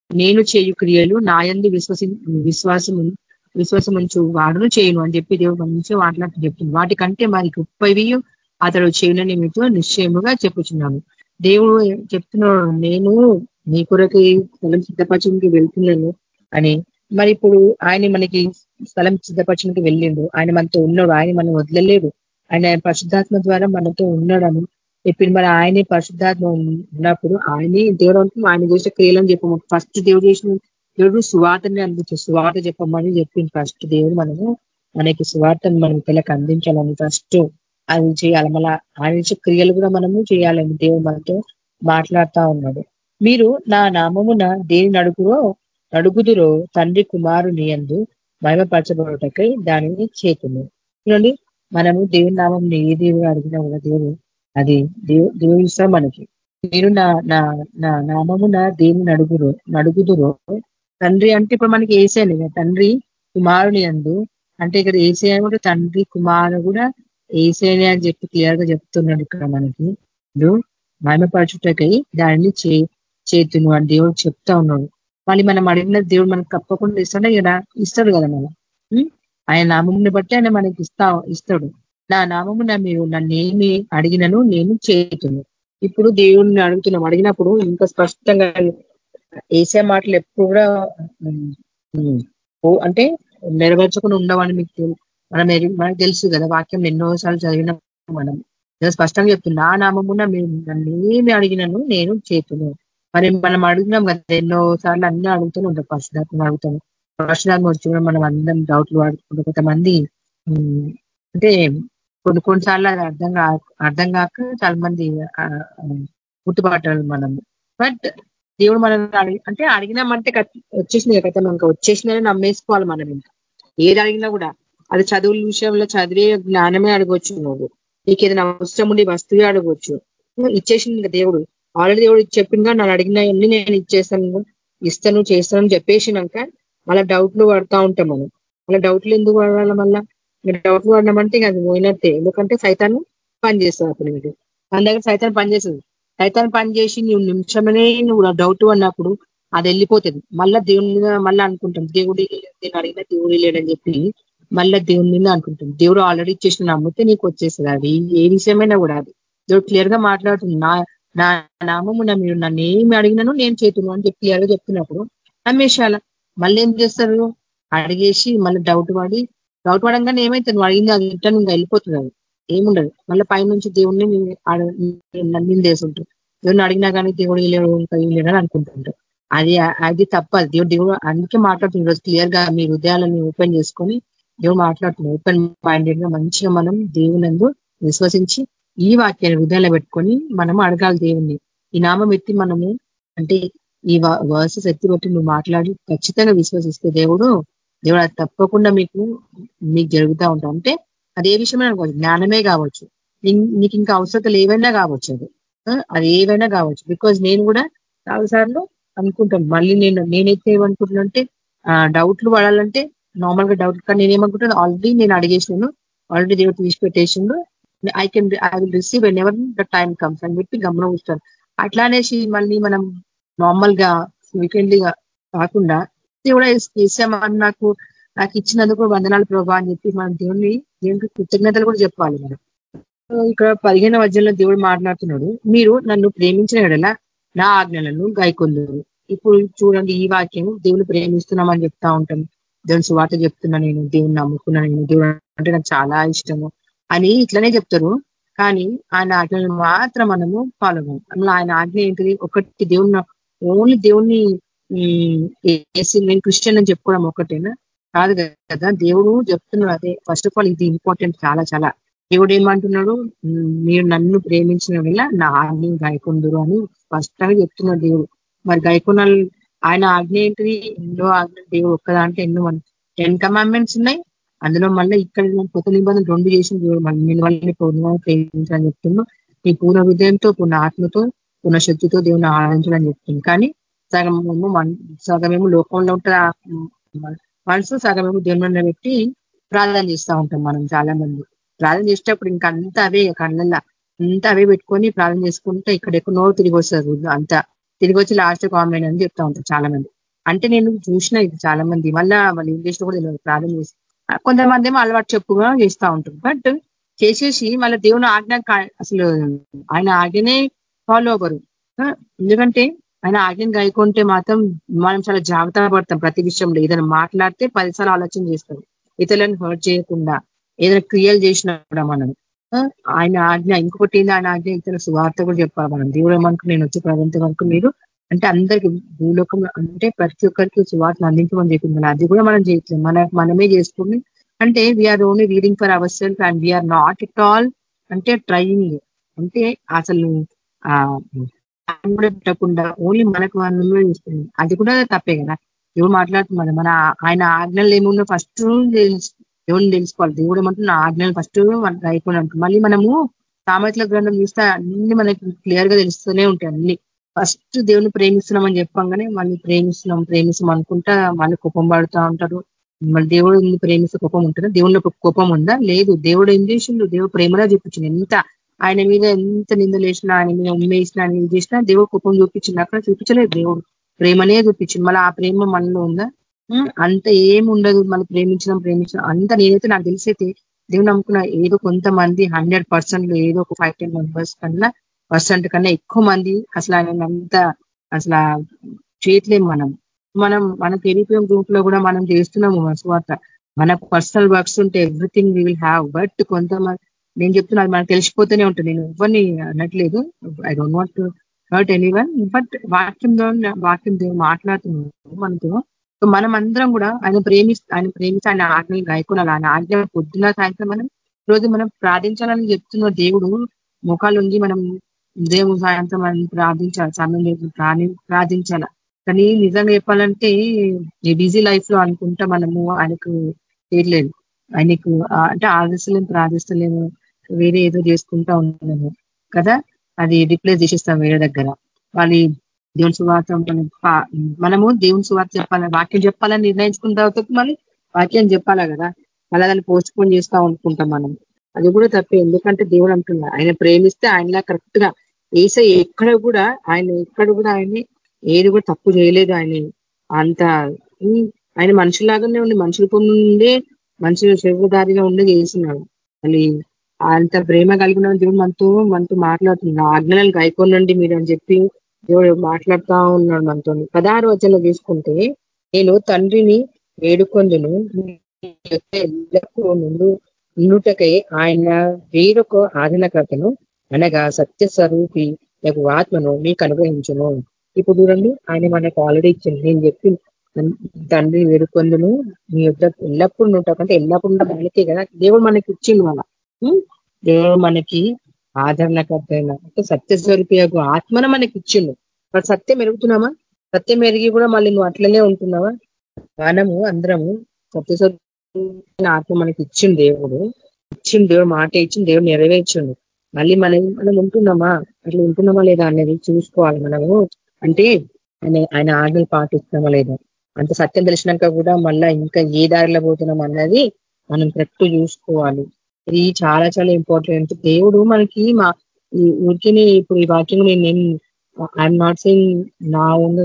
నేను చేయు క్రియలు నా ఎందు విశ్వసి విశ్వాసం విశ్వాసం ఉంచు వాడును చేయను అని చెప్పి దేవుడు మంచిగా మాట్లాడుతూ చెప్తుంది వాటికంటే మరి గొప్పవి అతడు చేయను నిమిత్తం నిశ్చయముగా చెప్పుచున్నాను. దేవుడు చెప్తున్నాడు నేను నీ కొరకు స్థలం సిద్ధపరచడానికి వెళ్తున్నాను అని. మరి ఇప్పుడు ఆయన మనకి స్థలం సిద్ధపరచడానికి వెళ్ళిండు. ఆయన మనతో ఉన్నాడు. ఆయన మనం వదలలేడు ఆయన పరిశుద్ధాత్మ ద్వారా మనతో ఉన్నాడని చెప్పింది మరి ఆయనే పరిశుద్ధాత్మ ఉన్నప్పుడు ఆయనే దేవుడు ఆయన చేసిన క్రియలని చెప్పము. ఫస్ట్ దేవుడు చేసిన దేవుడు సువార్తని అందించు సువార్త చెప్పమని చెప్పింది ఫస్ట్ దేవుడు మనము మనకి సువార్తను మనం పిల్లకి అందించాలని ఫస్ట్ అది చేయాలి. మళ్ళా ఆయన క్రియలు కూడా మనము చేయాలని దేవుడు మనతో మాట్లాడుతా ఉన్నాడు. మీరు నా నామమున దేని నడుగురో నడుగుదురో తండ్రి కుమారుని ఎందు మహిమపరచబడటకై దానిని చేతును చూడండి మనము దేవుని నామం ఏ దేవుడు అడిగినా కూడా దేవుడు అది దేవుడు మనకి. మీరు నా నా నామమున దేని నడుగురో నడుగుదురో తండ్రి అంటే ఇప్పుడు మనకి ఏసేయాలి తండ్రి కుమారుని అందు అంటే ఇక్కడ ఏసే కూడా తండ్రి కుమారు కూడా ఏసేనే అని చెప్పి క్లియర్గా చెప్తున్నాడు ఇక్కడ మనకి. ఇప్పుడు మహిమపరచుటకై దానిని చే చేతును అని దేవుడు చెప్తా ఉన్నాడు. మళ్ళీ మనం అడిగిన దేవుడు మనకు తప్పకుండా ఇస్తాడు? కదా ఇస్తాడు కదా మనం ఆయన నామముని బట్టి ఆయన మనకి ఇస్తా ఇస్తాడు. నా నామమున మీరు నన్ను ఏమి అడిగినను నేను చేతును. ఇప్పుడు దేవుడిని అడుగుతున్నాం. అడిగినప్పుడు ఇంకా స్పష్టంగా ఏసే మాటలు ఎప్పుడు కూడా అంటే నెరవేర్చకుండా ఉండవని మీకు మనం మనకు తెలుసు కదా వాక్యం ఎన్నోసార్లు చదివిన మనం. స్పష్టంగా చెప్తున్నా నా నామమున మేము నన్ను ఏమి అడిగినను నేను చేతును. మరి మనం అడుగుతున్నాం కదా ఎన్నో సార్లు అన్ని అడుగుతూనే ఉంటాం పరిశుధాత్మ అడుగుతాము పరిశుధాత్మ వచ్చి మనం అందరం డౌట్లు అడుగుతుంటాం. కొంతమంది అంటే కొన్ని కొన్నిసార్లు అది అర్థం అర్థం కాక చాలా మంది గుర్తుపట్టాలి మనం. బట్ దేవుడు మనం అంటే అడిగినామంటే వచ్చేసింది కదా ఇంకా వచ్చేసిందని నమ్మేసుకోవాలి మనం ఇంకా. ఏది అడిగినా కూడా. అది చదువుల విషయంలో చదివే జ్ఞానమే అడగొచ్చు నువ్వు. నీకు ఏదైనా అవసరం ఉండి వస్తువే అడగవచ్చు ఇచ్చేసింది దేవుడు. ఆల్రెడీ దేవుడు చెప్పిందిగా నన్ను అడిగినవన్నీ నేను ఇచ్చేస్తాను ఇస్తాను చేస్తాను చెప్పేసినాక మళ్ళీ డౌట్లు పడతా ఉంటాం మనం. మళ్ళీ డౌట్లు ఎందుకు పడాలి మళ్ళీ? డౌట్లు పడమంటే అది పోయినట్టే. ఎందుకంటే సైతాన్ని పనిచేస్తుంది అప్పుడు మీకు మన దగ్గర సైతాన్ని పనిచేస్తుంది సైతాన్ని పని చేసి నువ్వు నిమిషమనే నువ్వు డౌట్ అన్నప్పుడు అది వెళ్ళిపోతుంది. మళ్ళా దేవుని మళ్ళీ అనుకుంటాం. దేవుడు నేను అడిగిన దేవుడు లేడని చెప్పి మళ్ళా దేవుని మీద అనుకుంటుంది. దేవుడు ఆల్రెడీ ఇచ్చేసిన నమ్మితే నీకు వచ్చేస్తుంది అది. ఏ విషయమైనా కూడా అది. దేవుడు క్లియర్గా మాట్లాడుతుంది. నా నా నామము నా మీరు నన్ను ఏమి అడిగినాను నేను చేతును అని చెప్పి క్లియర్గా చెప్తున్నప్పుడు నమ్మేశాల. మళ్ళీ ఏం చేస్తారు? అడిగేసి మళ్ళీ డౌట్ పడి డౌట్ పడంగానే ఏమైతే అడిగింది అది రిటర్న్ ఇంకా వెళ్ళిపోతుంది అది. ఏముండదు. మళ్ళీ పైనుంచి దేవుడిని నిందేసుంటారు దేవుడిని అడిగినా కానీ దేవుడు లేడు ఇంకా లేడని అనుకుంటుంటారు. అది అది తప్ప. దేవుడు దేవుడు అందుకే మాట్లాడుతుంది. ఈరోజు క్లియర్గా మీ హృదయాలను ఓపెన్ చేసుకొని దేవుడు మాట్లాడుతున్నాడు. ఓపెన్ మైండెడ్గా మంచిగా మనం దేవునందు విశ్వసించి ఈ వాక్యాన్ని హృదయంలో పెట్టుకొని మనం అడగాలి దేవుణ్ణి. ఈ నామం ఎత్తి మనము అంటే ఈ వర్సెస్ ఎత్తి బట్టి నువ్వు మాట్లాడి ఖచ్చితంగా విశ్వసిస్తే దేవుడు దేవుడు అది తప్పకుండా మీకు మీకు జరుగుతూ ఉంటాం అంటే అది ఏ విషయమైనా జ్ఞానమే కావచ్చు. నీకు ఇంకా అవసరతలు ఏవైనా కావచ్చు అది. అది ఏవైనా కావచ్చు. బికాజ్ నేను కూడా చాలాసార్లు అనుకుంటాను. మళ్ళీ నేను నేనైతే ఏమనుకుంటున్నా అంటే డౌట్లు పడాలంటే నార్మల్గా డౌట్ కానీ నేనేమనుకుంటున్నాను ఆల్రెడీ నేను అడిగేసినాను ఆల్రెడీ దేవుడు తీసిపెట్టేసిండు I can I will receive whenever the time comes అని చెప్పి గమనం ఇస్తాను అట్లా అనేసి మళ్ళీ మనం నార్మల్గా వీకెండ్లీగా కాకుండా దేవుడు చేసామని నాకు నాకు ఇచ్చినందుకు వందనాలు ప్రభా అని చెప్పి మనం దేవుడిని దేవునికి కృతజ్ఞతలు కూడా చెప్పాలి మనం. ఇక్కడ పదిహేను వద్యంలో దేవుడు మాట్లాడుతున్నాడు. మీరు నన్ను ప్రేమించిన ఎడల నా ఆజ్ఞలను గాయకొందరు ఇప్పుడు చూడండి ఈ వాక్యం దేవుని ప్రేమిస్తున్నామని చెప్తా ఉంటాం. దేవుని సువాత చెప్తున్నా నేను దేవుని నమ్ముకున్నా నేను దేవుడు అంటే నాకు చాలా ఇష్టము అని ఇట్లనే చెప్తారు. కానీ ఆయన ఆజ్ఞలను మాత్రం మనము ఫాలో అవ్వం ఆయన ఆజ్ఞ ఏంటిది? ఒకటి దేవుని ఓన్లీ దేవుణ్ణి నేను క్రిస్టియన్ అని చెప్పుకోవడం ఒకటేనా? కాదు కదా దేవుడు చెప్తున్నాడు అదే. ఫస్ట్ ఆఫ్ ఆల్ ఇది ఇంపార్టెంట్ చాలా చాలా. దేవుడు ఏమంటున్నాడు? మీరు నన్ను ప్రేమించిన వల్ల నా ఆజ్ఞ గాయకుందురు అని స్పష్టంగా చెప్తున్నాడు దేవుడు. మరి గాయకునాలు ఆయన ఆజ్ఞ ఏంటిది ఎన్నో ఆజ్ఞ దేవుడు ఒక్కదాంటే ఎన్నో టెన్ కమాండ్మెంట్స్ ఉన్నాయి. అందులో మళ్ళీ ఇక్కడ కొత్త నిబంధన రెండు చేసిన దేవుడు మళ్ళీ. నేను వాళ్ళని పూర్ణంగా ప్రేమించాలని చెప్తున్నాడు నీ పూర్ణ హృదయంతో పూర్ణ ఆత్మతో పూర్ణ శక్తితో దేవుని ఆరాధించాలని చెప్తుంది కానీ సగమేమో సగమేమో లోకంలో ఉంటా మనసు సగమేమో దేవుని పెట్టి ప్రార్థన చేస్తూ ఉంటాం మనం చాలా మంది ప్రార్థన చేసేటప్పుడు ఇంకా అంతా అవే కళ్ళల్లో అంతా అవే పెట్టుకొని ప్రార్థన చేసుకుంటే ఇక్కడ నోరు తిరిగి వస్తారు అంతా. తిరిగి వచ్చి లాస్ట్ కామెంట్ అని చెప్తా ఉంటారు చాలా మంది అంటే నేను చూసిన ఇది చాలా మంది మళ్ళా వాళ్ళు ఇంగ్లీష్లో కూడా తెలియదు ప్రార్థన చేసి. కొంతమంది ఏమో అలవాటు చెప్పుగా చేస్తూ ఉంటారు. బట్ చేసేసి మళ్ళీ దేవుని ఆజ్ఞ అసలు ఆయన ఆజ్ఞనే ఫాలో అవ్వరు. ఎందుకంటే ఆయన ఆజ్ఞను గాయకుంటే మాత్రం మనం చాలా జాగ్రత్త పడతాం ప్రతి విషయంలో. ఏదైనా మాట్లాడితే పదిసార్లు ఆలోచన చేస్తాం ఇతరులను హర్ట్ చేయకుండా ఏదైనా క్రియలు చేసినా కూడా మనం. ఆయన ఆజ్ఞ ఇంకొకటి ఏంది ఆయన ఆజ్ఞ? ఇతర సువార్త కూడా చెప్పాలి మనం. దేవుడు ఏమనుకు నేను వచ్చి ప్రజంత వరకు మీరు అంటే అందరికి భూలోకం అంటే ప్రతి ఒక్కరికి సువార్తను అందించమని చెప్పింది. అది కూడా మనం చేయట్లేదు. మన మనమే చేసుకుని అంటే we are only reading for our self and we are not at all అంటే ట్రైనింగ్ అంటే అసలు కూడా పెట్టకుండా ఓన్లీ మనకు మనమే చూస్తుంది. అది కూడా తప్పే కదా. ఎవరు మాట్లాడుతున్నారు మన ఆయన ఆజ్ఞలు ఏమున్నా ఫస్ట్ దేవుడిని తెలుసుకోవాలి. దేవుడు ఏమంటున్న ఆజ్ఞలు ఫస్ట్ రాయకుండా ఉంటుంది మళ్ళీ మనము సామెతల గ్రంథం చూస్తే అన్ని మనకి క్లియర్గా తెలుస్తూనే ఉంటాయి అన్ని. ఫస్ట్ దేవుని ప్రేమిస్తున్నామని చెప్పంగానే మళ్ళీ ప్రేమిస్తున్నాం ప్రేమిస్తాం అనుకుంటా మళ్ళీ కోపం పడుతూ ఉంటారు. మళ్ళీ దేవుడు ప్రేమిస్తే కోపం ఉంటుందా? దేవుళ్ళ కోపం ఉందా? లేదు. దేవుడు ఏం చేసిండు? దేవుడు ప్రేమలా చూపించింది ఎంత ఆయన మీద ఎంత నిందలేసినా ఆయన మీద ఉమ్మేసినా ఆయన చేసినా దేవుడు కోపం చూపించింది అక్కడ చూపించలేదు దేవుడు. ప్రేమనే చూపించింది మళ్ళీ ఆ ప్రేమ మనలో ఉందా? అంత ఏముండదు. మనం ప్రేమించడం ప్రేమించడం అంత నేనైతే నాకు తెలిసైతే దేవుని నమ్ముకున్న ఏదో కొంతమంది హండ్రెడ్ పర్సెంట్ ఏదో ఒక ఫైవ్ టెన్ మెంబర్స్ కన్నా పర్సెంట్ కన్నా ఎక్కువ మంది అసలు ఆయన అంత అసలు చేయట్లేం మనం. మనం మన తెలిపిన గ్రూప్లో కూడా మనం చేస్తున్నాము స్వార్థ మన పర్సనల్ వర్క్స్ ఉంటే everything we will have but కొంతమంది నేను చెప్తున్నా అది మనకు తెలిసిపోతూనే ఉంటుంది. నేను ఎవరిని అనట్లేదు. I don't want hurt anyone but వాక్యం వాక్యం మాట్లాడుతున్నాము మనతో. మనం అందరం కూడా ఆయన ప్రేమి ఆయన ప్రేమించి ఆయన ఆజ్ఞలు గాయకునాలి ఆయన ఆజ్ఞ పొద్దున సాయంత్రం మనం రోజు మనం ప్రార్థించాలని చెప్తున్న దేవుడు ముఖాలు ఉండి మనం ఉదయం సాయంత్రం మనం ప్రార్థించాలి సమయం లేదు ప్రార్థించాల. కానీ నిజంగా చెప్పాలంటే ఈ బిజీ లైఫ్లో అనుకుంటా మనము ఆయనకు చేయలేదు ఆయనకు అంటే ఆదర్శలేము ప్రార్థిస్తలేము వేరే ఏదో చేసుకుంటా ఉన్నాము కదా. అది రిప్లేస్ చేసేస్తాం వేరే దగ్గర. వాళ్ళు దేవుని సువార్త మనము దేవుని సువార్త చెప్పాలని వాక్యం చెప్పాలని నిర్ణయించుకున్న తర్వాత మళ్ళీ వాక్యం చెప్పాలా కదా? మళ్ళీ దాన్ని పోస్ట్ పోన్ చేస్తూ అనుకుంటాం మనం. అది కూడా తప్పే. ఎందుకంటే దేవుడు అంటున్నా ఆయన ప్రేమిస్తే ఆయనలా కరెక్ట్గా ఏసై ఎక్కడ కూడా ఆయన ఎక్కడ కూడా ఆయన్ని ఏది కూడా తప్పు చేయలేదు. ఆయన అంత ఆయన మనుషులాగానే ఉండి మనుషుల రూపంలో ఉండే మనుషుల ఉండి ఉండే చేస్తున్నాడు. మళ్ళీ అంత ప్రేమ కలిగిన దేవుడు మనతో మనతో మాట్లాడుతున్నాడు. ఆజ్ఞలను గాయకోనండి మీరు అని చెప్పి దేవుడు మాట్లాడుతూ ఉన్నాడు మనతో. పదహారు వచనంలో తీసుకుంటే నేను తండ్రిని వేడుకొందును. నిన్నుటకై ఆయన వేరొక ఆదరణకర్తను అనగా సత్య స్వరూపి యొక్క ఆత్మను మీకు అనుగ్రహించును. ఇప్పుడు చూడండి ఆయన మనకు ఆల్రెడీ ఇచ్చింది. నేను చెప్పి తండ్రి వేడుకొందును. మీ యొక్క ఎల్లప్పుడు ఉంటావు అంటే ఎల్లప్పుడు ఉంటాం మనకే కదా. దేవుడు మనకి ఇచ్చింది మన దేవుడు మనకి ఆదరణకర్త అంటే సత్యస్వరూపి ఆత్మను మనకి ఇచ్చిండు. మరి సత్యం ఎరుగుతున్నామా? సత్యం ఎరిగి కూడా మళ్ళీ నువ్వు అట్లనే ఉంటున్నావా? మనము అందరము సత్యస్వరూపి ఆత్మ మనకి ఇచ్చిండు దేవుడు. ఇచ్చిండు దేవుడు మాట ఇచ్చిండు దేవుడు నెరవేర్చిండు. మళ్ళీ మనం మనం ఉంటున్నామా? అట్లా ఉంటున్నామా లేదా అనేది చూసుకోవాలి మనము. అంటే ఆయన ఆయన ఆజ్ఞలు పాటిస్తున్నామా లేదా? అంత సత్యం తెలిసినాక కూడా మళ్ళా ఇంకా ఏ దారిలో పోతున్నాం అన్నది మనం కరెక్ట్ చూసుకోవాలి. ఇది చాలా చాలా ఇంపార్టెంట్ దేవుడు మనకి మా ఊరికి ఇప్పుడు ఈ వాక్యం నేను ఐఎమ్ నాట్ సెయింగ్ నా ఉంది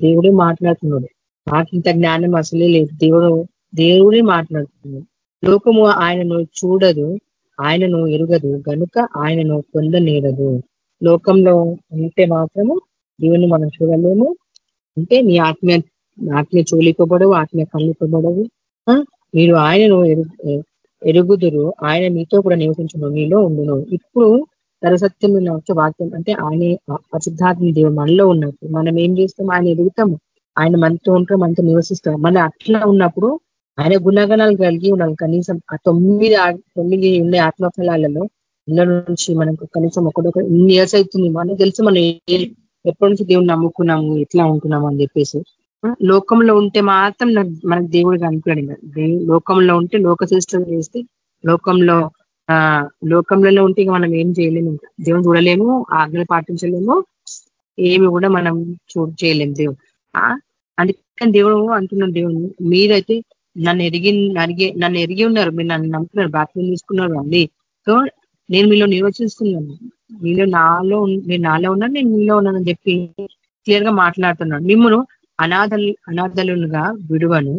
దేవుడే మాట్లాడుతున్నాడు. నాకు ఇంత జ్ఞానం అసలే లేదు. దేవుడు దేవుడే మాట్లాడుతున్నాడు. లోకము ఆయనను చూడదు ఆయనను ఎరుగదు కనుక ఆయనను పొందనేరదు లోకంలో ఉంటే మాత్రము దేవుని మనం చూడలేము. అంటే నీ ఆత్మీయ ఆత్మీయ చూలిపబడవు ఆత్మీయ కళ్ళిపబడవు మీరు ఆయనను ఎరుగుదురు. ఆయన మీతో కూడా నివసించను. మీలో ఉండును. ఇప్పుడు సరసత్యమైన వాక్యం అంటే ఆయన అశుద్ధాత్మ దేవుడు మనలో ఉన్నప్పుడు మనం ఏం చేస్తాం? ఆయన ఎదుగుతాము ఆయన మనతో ఉంటాం మనతో నివసిస్తాం. మన అట్లా ఉన్నప్పుడు ఆయన గుణగణాలు కలిగి ఉండాలి. కనీసం ఆ తొమ్మిది తొమ్మిది ఉండే ఆత్మఫలాలలో ఇళ్ళ నుంచి మనకు కనీసం ఒకటొక ఇన్ని ఇయర్స్ అవుతుంది. మనకు తెలుసు మనం ఎప్పటి నుంచి దేవుని నమ్ముకున్నాము ఎట్లా ఉంటున్నాము అని చెప్పేసి. లోకంలో ఉంటే మాత్రం మనకు దేవుడు కనుకోడు లోకంలో ఉంటే లోక చేష్టం చేస్తే లోకంలో ఆ లోకంలో ఉంటే మనం ఏం చేయలేము దేవుని చూడలేము ఆజ్ఞలు పాటించలేము ఏమి కూడా మనం చూ చేయలేము దేవుడు. అందుకని దేవుడు అంటున్నాడు దేవుడు మీరైతే నన్ను ఎరిగి అడిగే నన్ను ఎరిగి ఉన్నారు మీరు నన్ను నమ్ముతున్నారు బాత్రూమ్ తీసుకున్నారు అండి. సో నేను మీలో నిర్వచిస్తున్నాను. మీలో నాలో నేను నాలో ఉన్నారు నేను మీలో ఉన్నానని చెప్పి క్లియర్గా మాట్లాడుతున్నాను మిమ్మల్ని అనాథలు అనాథలుగా విడువను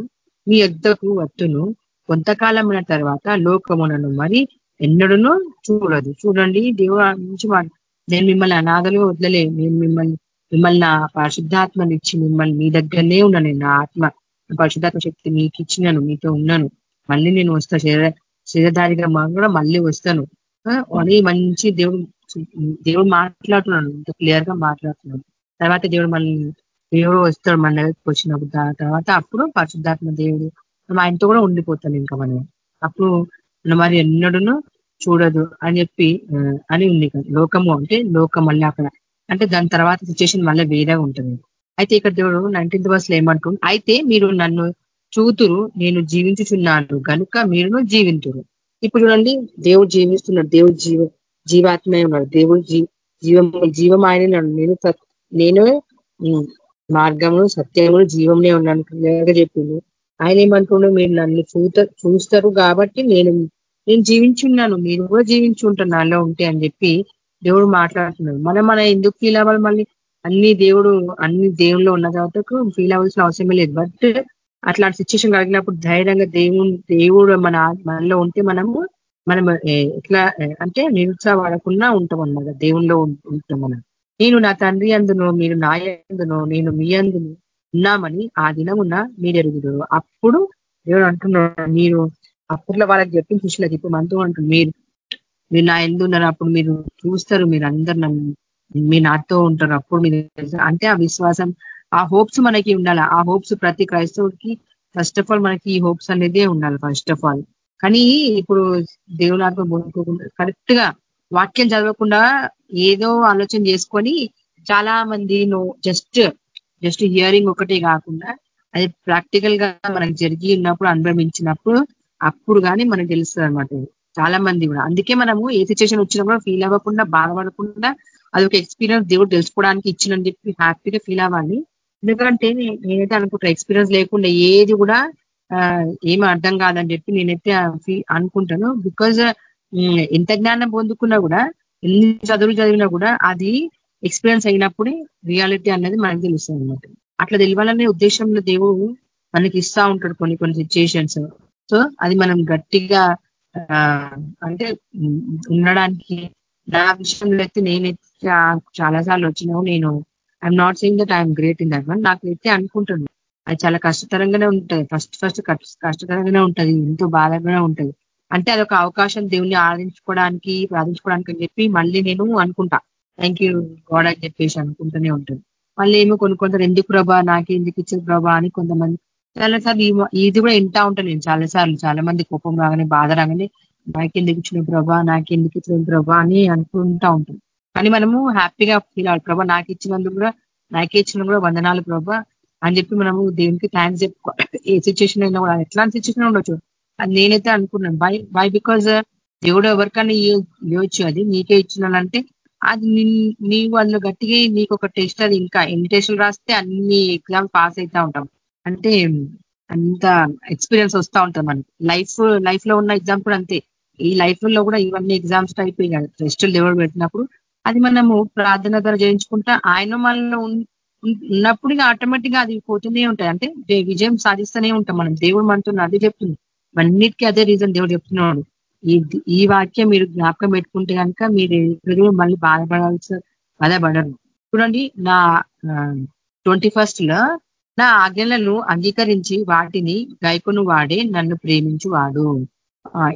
మీ యొద్దకు వత్తును. కొంతకాలమైన తర్వాత లోకమునను మరి ఎన్నడూనూ చూడదు. చూడండి దేవుడు నుంచి నేను మిమ్మల్ని అనాథలు వదలలే నేను మిమ్మల్ని మిమ్మల్ని నా పరిశుద్ధాత్మని ఇచ్చి మిమ్మల్ని మీ దగ్గరనే ఉన్నాను. నా ఆత్మ పరిశుద్ధాత్మ శక్తి మీకు ఇచ్చినాను మీతో ఉన్నాను. మళ్ళీ నేను వస్తా శరీర శరీరధారిగా కూడా మళ్ళీ వస్తాను. అని మంచి దేవుడు దేవుడు మాట్లాడుతున్నాను ఇంత క్లియర్గా మాట్లాడుతున్నాను తర్వాత దేవుడు మళ్ళీ దేవుడు వస్తాడు మన దగ్గరికి వచ్చినప్పుడు. దాని తర్వాత అప్పుడు పరిశుద్ధాత్మ దేవుడు మనం ఆయనతో కూడా ఉండిపోతాం ఇంకా మనం. అప్పుడు మరి ఎన్నడూను చూడదు అని చెప్పి అని ఉంది లోకము అంటే లోకం మళ్ళీ అక్కడ. అంటే దాని తర్వాత సిచ్యువేషన్ మళ్ళీ వేరే ఉంటుంది. అయితే ఇక్కడ దేవుడు నైన్టీన్త్ వర్స్లో ఏమంటుంది అయితే మీరు నన్ను చూతురు నేను జీవించుచున్నాను. కనుక మీరును జీవింతురు. ఇప్పుడు చూడండి దేవుడు జీవిస్తున్నాడు. దేవుడు జీవ జీవాత్మే ఉన్నాడు. దేవుడు జీవం జీవం ఆయన నేను నేను మార్గము సత్యము జీవంలో ఉన్నాను క్లియర్గా చెప్పిండు. ఆయన ఏమంటుండో మీరు నన్ను చూత చూస్తారు కాబట్టి నేను నేను జీవించున్నాను మీరు కూడా జీవించి నాలో ఉంటే అని చెప్పి దేవుడు మాట్లాడుతున్నాడు. మనం మన ఎందుకు ఫీల్ అవ్వాలి మళ్ళీ? అన్ని దేవుడు అన్ని దేవుళ్ళు ఉన్న కాబట్టి ఫీల్ అవ్వాల్సిన అవసరమే లేదు. బట్ అట్లాంటి సిచ్యువేషన్ కలిగినప్పుడు ధైర్యంగా దేవుడు దేవుడు మన మనలో ఉంటే మనము మనం ఎట్లా అంటే నిరుత్సాహపడకుండా ఉంటాం అన్నమాట. దేవుల్లో ఉంటాం మనం. నేను నా తండ్రి అందును మీరు నా నేను మీ అందును ఉన్నామని ఆ దినమున్న మీరు ఎరుగుదరు అప్పుడు దేవుడు అంటున్నాడు మీరు అప్పట్లో వాళ్ళకి చెప్పిన చూసినది ఇప్పుడు మనతో అంటుంది మీరు మీరు నా ఎందు ఉన్నారు అప్పుడు మీరు చూస్తారు మీరు అందరు మీ నాతో ఉంటారు అప్పుడు మీరు అంటే ఆ విశ్వాసం ఆ హోప్స్ మనకి ఉండాలి. ఆ హోప్స్ ప్రతి క్రైస్తవుడికి ఫస్ట్ ఆఫ్ ఆల్ మనకి ఈ హోప్స్ అనేదే ఉండాలి ఫస్ట్ ఆఫ్ ఆల్. కానీ ఇప్పుడు దేవుడు ఆత్మ కరెక్ట్గా వాక్యం చదవకుండా ఏదో ఆలోచన చేసుకొని చాలా మంది జస్ట్ జస్ట్ హియరింగ్ ఒకటే కాకుండా అది ప్రాక్టికల్గా మనకు జరిగి ఉన్నప్పుడు అనుభవించినప్పుడు అప్పుడు కానీ మనకు తెలుస్తుంది అనమాట చాలా మంది కూడా. అందుకే మనము ఏ సిచ్యువేషన్ వచ్చినప్పుడు ఫీల్ అవ్వకుండా బాధపడకుండా అది ఒక ఎక్స్పీరియన్స్ దేవుడు తెలుసుకోవడానికి ఇచ్చినని చెప్పి హ్యాపీగా ఫీల్ అవ్వాలి. ఎందుకంటే నేనైతే అనుకుంటా ఎక్స్పీరియన్స్ లేకుండా ఏది కూడా ఏమి అర్థం కాదని చెప్పి నేనైతే అనుకుంటాను. బికాజ్ ఎంత జ్ఞానం పొందుకున్నా కూడా ఎన్ని చదువులు చదివినా కూడా అది ఎక్స్పీరియన్స్ అయినప్పుడే రియాలిటీ అనేది మనకు తెలుస్తుంది అనమాట అట్లా తెలియాలనే ఉద్దేశంలో దేవుడు మనకి ఇస్తా ఉంటాడు కొన్ని కొన్ని సిచ్యుయేషన్స్ సో అది మనం గట్టిగా అంటే ఉండడానికి నా విషయంలో అయితే నేనైతే చాలా సార్లు వచ్చినావు నేను I'm not saying that I'm great in that one నాకైతే అనుకుంటున్నాను అది చాలా కష్టతరంగానే ఉంటుంది. ఫస్ట్ ఫస్ట్ కష్టతరంగానే ఉంటది. ఎంతో బాధగానే ఉంటది. అంటే అదొక అవకాశం దేవుణ్ణి ఆరాధించుకోవడానికి ప్రార్థించుకోవడానికి అని చెప్పి మళ్ళీ నేను అనుకుంటా. థ్యాంక్ యూ గాడ్ అని చెప్పేసి అనుకుంటూనే ఉంటుంది. మళ్ళీ ఏమో కొన్ని కొందరు ఎందుకు ప్రభా నాకు ఎందుకు ఇచ్చిన ప్రభా అని కొంతమంది చాలాసార్లు ఇది కూడా వింటా ఉంటాను నేను చాలాసార్లు. చాలా మంది కోపం రాగానే బాధ రాగానే నాకెందుకు ఇచ్చిన ప్రభా నాకెందుకు ఇచ్చిన ప్రభా అని అనుకుంటా ఉంటుంది కానీ మనము హ్యాపీగా ఫీల్ అవ్వాలి. ప్రభా నాకు ఇచ్చినందుకు కూడా నాకే ఇచ్చిన కూడా వందనాలు ప్రభా అని చెప్పి మనము దేవునికి థ్యాంక్స్ చెప్పుకోవాలి ఏ సిచ్యువేషన్ అయినా కూడా ఎట్లాంటి సిచ్యువేషన్ ఉండొచ్చు? అది నేనైతే అనుకున్నాను బై బై బికాజ్ దేవుడు ఎవరికైనా ఇవ్వచ్చు అది నీకే ఇచ్చినానంటే అది నీ వాళ్ళు గట్టిగా నీకు ఒక టెస్ట్ అది ఇంకా ఎన్ని టెస్టులు రాస్తే అన్ని ఎగ్జామ్ పాస్ అవుతా ఉంటాం. అంటే అంత ఎక్స్పీరియన్స్ వస్తూ ఉంటుంది మనకి లైఫ్ లైఫ్లో ఉన్న ఎగ్జామ్ కూడా అంతే. ఈ లైఫ్లో కూడా ఇవన్నీ ఎగ్జామ్స్ టైప్ కదా టెస్టులు దేవుడు పెట్టినప్పుడు అది మనము ప్రార్థన ద్వారా చేయించుకుంటా ఆయన మనలో ఉన్నప్పుడు ఆటోమేటిక్గా అది పోతూనే ఉంటాయి. అంటే విజయం సాధిస్తూనే ఉంటాం మనం. దేవుడు మనతో అది చెప్తుంది. అన్నిటికీ అదే రీజన్ దేవుడు చెప్తున్నాడు. ఈ ఈ వాక్యం మీరు జ్ఞాపకం పెట్టుకుంటే కనుక మీరు మళ్ళీ బాధపడాల్సి బాధపడరు. చూడండి నా ట్వంటీ ఫస్ట్లో నా ఆజ్ఞలను అంగీకరించి వాటిని గైకును వాడే నన్ను ప్రేమించు వాడు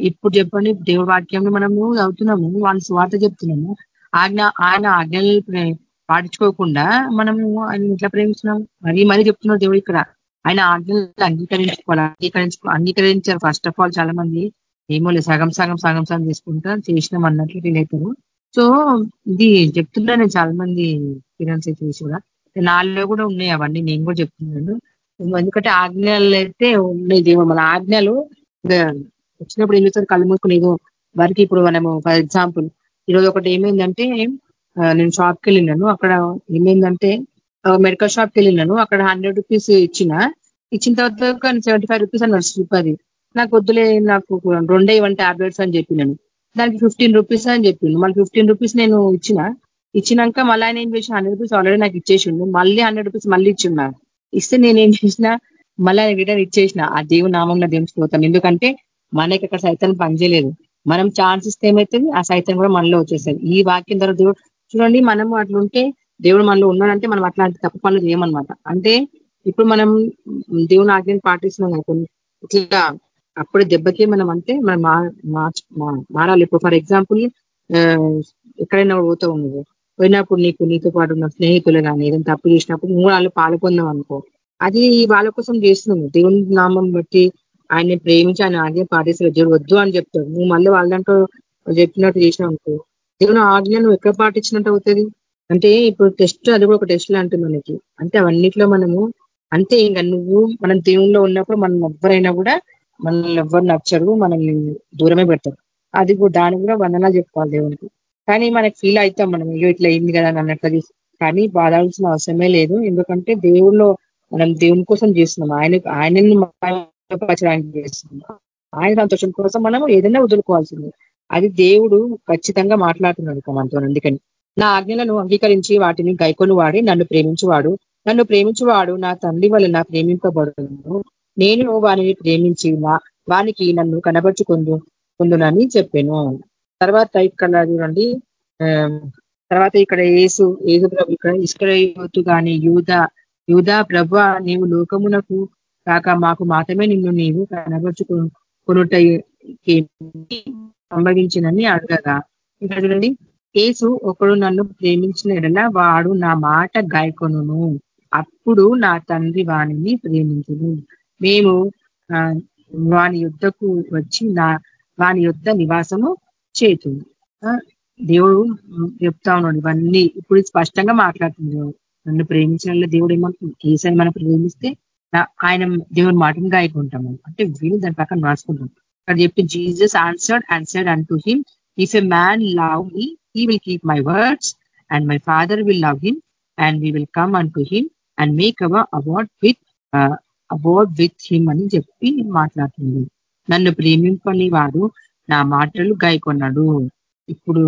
ఇప్పుడు చెప్పండి దేవుడి వాక్యం మనము అవుతున్నాము వాళ్ళ స్వార్థ చెప్తున్నాము. ఆజ్ఞ ఆయన ఆజ్ఞలను పాటించుకోకుండా మనము ఆయన ఎట్లా ప్రేమిస్తున్నాం? మరీ మరీ చెప్తున్నాడు దేవుడు ఇక్కడ. ఆయన ఆజ్ఞలు అంగీకరించుకోవాలి? అంగీకరించుకో అంగీకరించారు. ఫస్ట్ ఆఫ్ ఆల్ చాలా మంది ఏమో లేదు సగం సగం సగం సగం తీసుకుంటా చేసినాం అన్నట్లు ఫీల్ అవుతారు సో ఇది చెప్తున్నాను నేను చాలా మంది ఎక్స్పీరియన్స్ అయితే కూడా. నాలో కూడా ఉన్నాయి అవన్నీ నేను కూడా చెప్తున్నాను. ఎందుకంటే ఆజ్ఞలు అయితే ఉన్నాయి దేవుడు మన ఆజ్ఞలు వచ్చినప్పుడు ఏం చేస్తారు? కళ్ళు మూసుకుని ఏదో వారికి ఇప్పుడు మనము ఫర్ ఎగ్జాంపుల్ ఈరోజు ఒకటి ఏమైందంటే నేను షాప్కి వెళ్ళినాను. అక్కడ ఏమైందంటే మెడికల్ షాప్కి వెళ్ళినాను. అక్కడ హండ్రెడ్ రూపీస్ ఇచ్చిన. ఇచ్చిన తర్వాత సెవెంటీ ఫైవ్ రూపీస్ అని నడుస్తుంది నాకు వద్దులే నాకు రెండే ఇవన్నీ టాబ్లెట్స్ అని చెప్పినాను. దానికి ఫిఫ్టీన్ రూపీస్ అని చెప్పిండు మళ్ళీ ఫిఫ్టీన్ రూపీస్ నేను ఇచ్చిన. ఇచ్చినాక మళ్ళీ ఆయన ఏం చేసి హండ్రెడ్ రూపీస్ ఆల్రెడీ నాకు ఇచ్చేసిండు. మళ్ళీ హండ్రెడ్ రూపీస్ మళ్ళీ ఇచ్చిండు ఇస్తే నేను ఏం చేసిన మళ్ళీ ఆయన రిటర్న్ ఇచ్చేసిన. ఆ దేవుడు నామంలో దేవుని ఎందుకంటే మనకి అక్కడ సైతం పనిచేయలేదు. మనం ఛాన్స్ ఇస్తే ఏమవుతుంది ఆ సైతం కూడా మనలో వచ్చేస్తుంది. ఈ వాక్యం ద్వారా దేవుడు చూడండి మనము అట్లుంటే దేవుడు మనలో ఉన్నాడంటే మనం అట్లాంటి తప్పు పనులు చేయమనమాట అంటే ఇప్పుడు మనం దేవుని ఆజ్ఞను పాటిస్తున్నాం అనుకోండి ఇట్లా అప్పుడు దెబ్బకే మనం అంటే మనం మారాలి. ఇప్పుడు ఫర్ ఎగ్జాంపుల్ ఎక్కడైనా పోతావు నువ్వు పోయినప్పుడు నీకు నీతో పాటు ఉన్న స్నేహితులు కానీ ఏదైనా తప్పు చేసినప్పుడు నువ్వు వాళ్ళు పాల్గొందాం అనుకో అది వాళ్ళ కోసం చేస్తున్నాము దేవుని నామం బట్టి ఆయన్ని ప్రేమించి ఆయన ఆజ్ఞ పాటిస్తారు దేవుడు వద్దు అని చెప్తాడు. నువ్వు మళ్ళీ వాళ్ళంటూ చెప్పినట్టు చేసినావు అనుకో దేవుని ఆజ్ఞ నువ్వు ఎక్కడ పాటించినట్టు అవుతుంది? అంటే ఇప్పుడు టెస్ట్ అది కూడా ఒక టెస్ట్ లాంటి మనకి. అంటే అవన్నిట్లో మనము అంతే ఇంకా నువ్వు మనం దేవుల్లో ఉన్నప్పుడు మనం ఎవ్వరైనా కూడా మనల్ని ఎవ్వరు నచ్చరు మనల్ని దూరమే పెడతారు. అది దాని కూడా వందనా చెప్పుకోవాలి దేవునికి. కానీ మనకి ఫీల్ అవుతాం మనం అయ్యో ఇట్లా అయింది కదా అన్నట్లు కానీ బాధాల్సిన అవసరమే లేదు. ఎందుకంటే దేవుల్లో మనం దేవుని కోసం చేస్తున్నాం. ఆయన ఆయనని పరచడానికి చేస్తున్నాం. ఆయన సంతోషం కోసం మనం ఏదైనా వదులుకోవాల్సింది. అది దేవుడు ఖచ్చితంగా మాట్లాడుతున్నాడు మనతో అందుకని నా ఆజ్ఞలను అంగీకరించి వాటిని గైకొని వాడి నన్ను ప్రేమించువాడు. నన్ను ప్రేమించువాడు నా తండ్రి వలన ప్రేమింపబడును. నేను వానిని ప్రేమించి వానికి నన్ను కనబరుచుకుందు కొందునని చెప్పాను. తర్వాత ఇక్కడ చూడండి. తర్వాత ఇక్కడ ఏసు ఏసు ప్రభు ఇక్కడ ఇష్కరయోతు కానీ యూధ యూధ ప్రభు నీవు లోకమునకు కాక మాకు మాత్రమే నిన్ను నీవు కనబరుచుకునుట సంభవించినని అడగగా ఇక్కడ చూడండి. ఏసు ఒకడు నన్ను ప్రేమించిన ఎడల వాడు నా మాట గాయకొను అప్పుడు నా తండ్రి వాణిని ప్రేమించును. మేము వాని యుద్ధకు వచ్చి నా వాని యుద్ధ నివాసము చేతుంది దేవుడు చెప్తా ఉన్నాడు ఇవన్నీ. ఇప్పుడు స్పష్టంగా మాట్లాడుతున్నాడు నన్ను ప్రేమించిన దేవుడు ఏమంటుంది కేసరి మనం ప్రేమిస్తే ఆయన దేవుని మాటను గాయకుంటాము. అంటే వీళ్ళు దాని ప్రకారం రాసుకుంటాం అక్కడ చెప్పి Jesus answered answered and to him if a man love me he will keep my words and my father will love him and we will come unto him and make our abode with abode with him అని చెప్పి మాట్లాడుతుంది. నన్ను ప్రేమింపని వాడు నా మాటలు గాయకొన్నాడు. ఇప్పుడు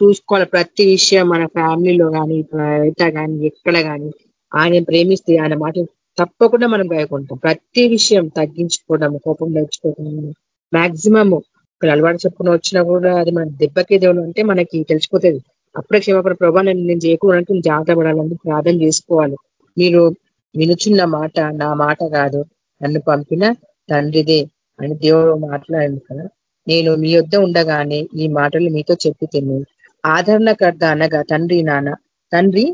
చూసుకోవాలి ప్రతి విషయం మన ఫ్యామిలీలో కానీ బయట కానీ ఎక్కడ కానీ ఆయన ప్రేమిస్తే ఆయన మాట తప్పకుండా మనం గాయకుంటాం. ప్రతి విషయం తగ్గించుకోవడం కోపం తెచ్చుకోవడం మ్యాక్సిమము ఇక్కడ అలవాటు చెప్పుకుని వచ్చినా కూడా అది మన దెబ్బకి దేవుడు అంటే మనకి తెలిసిపోతుంది. అప్పుడే క్షమాపణ ప్రభా నేను నేను చేయకూడడానికి నేను జాగ్రత్త పడాలని ప్రార్థన చేసుకోవాలి. మీరు వినుచున్న మాట నా మాట కాదు. నన్ను పంపిన తండ్రిదే అని దేవుడు మాట్లాడింది కదా. నేను మీ వద్ద ఉండగానే ఈ మాటలు మీతో చెప్పి తిన్ను ఆదరణకర్త అనగా తండ్రి నాన్న. తండ్రి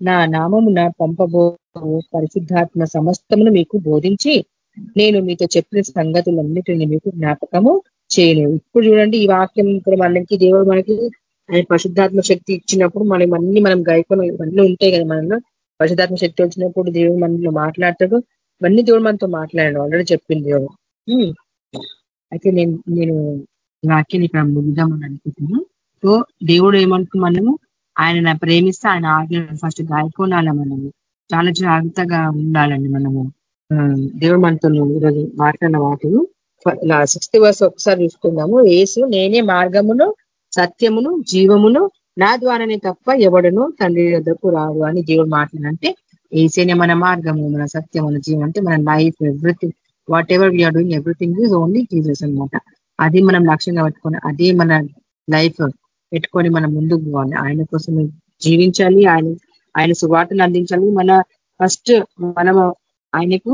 నా నామమున పంపబో పరిశుద్ధాత్మ సమస్తమును మీకు బోధించి నేను మీతో చెప్పిన సంగతులన్నిటిని మీకు జ్ఞాపకము చేయలేము. ఇప్పుడు చూడండి ఈ వాక్యం ఇప్పుడు మనకి దేవుడు మనకి ఆయన పరిశుద్ధాత్మ శక్తి ఇచ్చినప్పుడు మనం అన్ని మనం గాయకొని ఇవన్నీ ఉంటాయి కదా మనలో. పరిశుద్ధాత్మ శక్తి వచ్చినప్పుడు దేవుడు మనలో మాట్లాడతాడు. ఇవన్నీ దేవుడు మనతో మాట్లాడాడు ఆల్రెడీ చెప్పింది దేవుడు. అయితే నేను నేను వాక్యాన్ని ఇక్కడ ముగిద్దామని అనుకుంటున్నాను సో దేవుడు ఏమంటూ మనము? ఆయన ప్రేమిస్తే ఆయన ఆజ్ఞలను ఫస్ట్ గాయకోనాల మనము? చాలా జాగ్రత్తగా ఉండాలండి మనము. దేవుడు మనతో ఈరోజు మాట్లాడిన వాటిలో సిక్స్త్ వర్స్ ఒకసారి చూసుకుందాము. ఏసు నేనే మార్గమును సత్యమును జీవమును నా ద్వారానే తప్ప ఎవడను తండ్రి వద్దకు రాదు అని దేవుడు మాట్లాడంటే ఏసేనే మన మార్గము మన సత్యం మన జీవం అంటే మన life everything whatever we are doing everything is only Jesus అనమాట అది మనం లక్ష్యంగా పెట్టుకొని అదే మన లైఫ్ పెట్టుకొని మనం ముందుకు పోవాలి. ఆయన కోసం జీవించాలి ఆయన ఆయన సువార్తను అందించాలి. మన ఫస్ట్ మనము ఆయనకు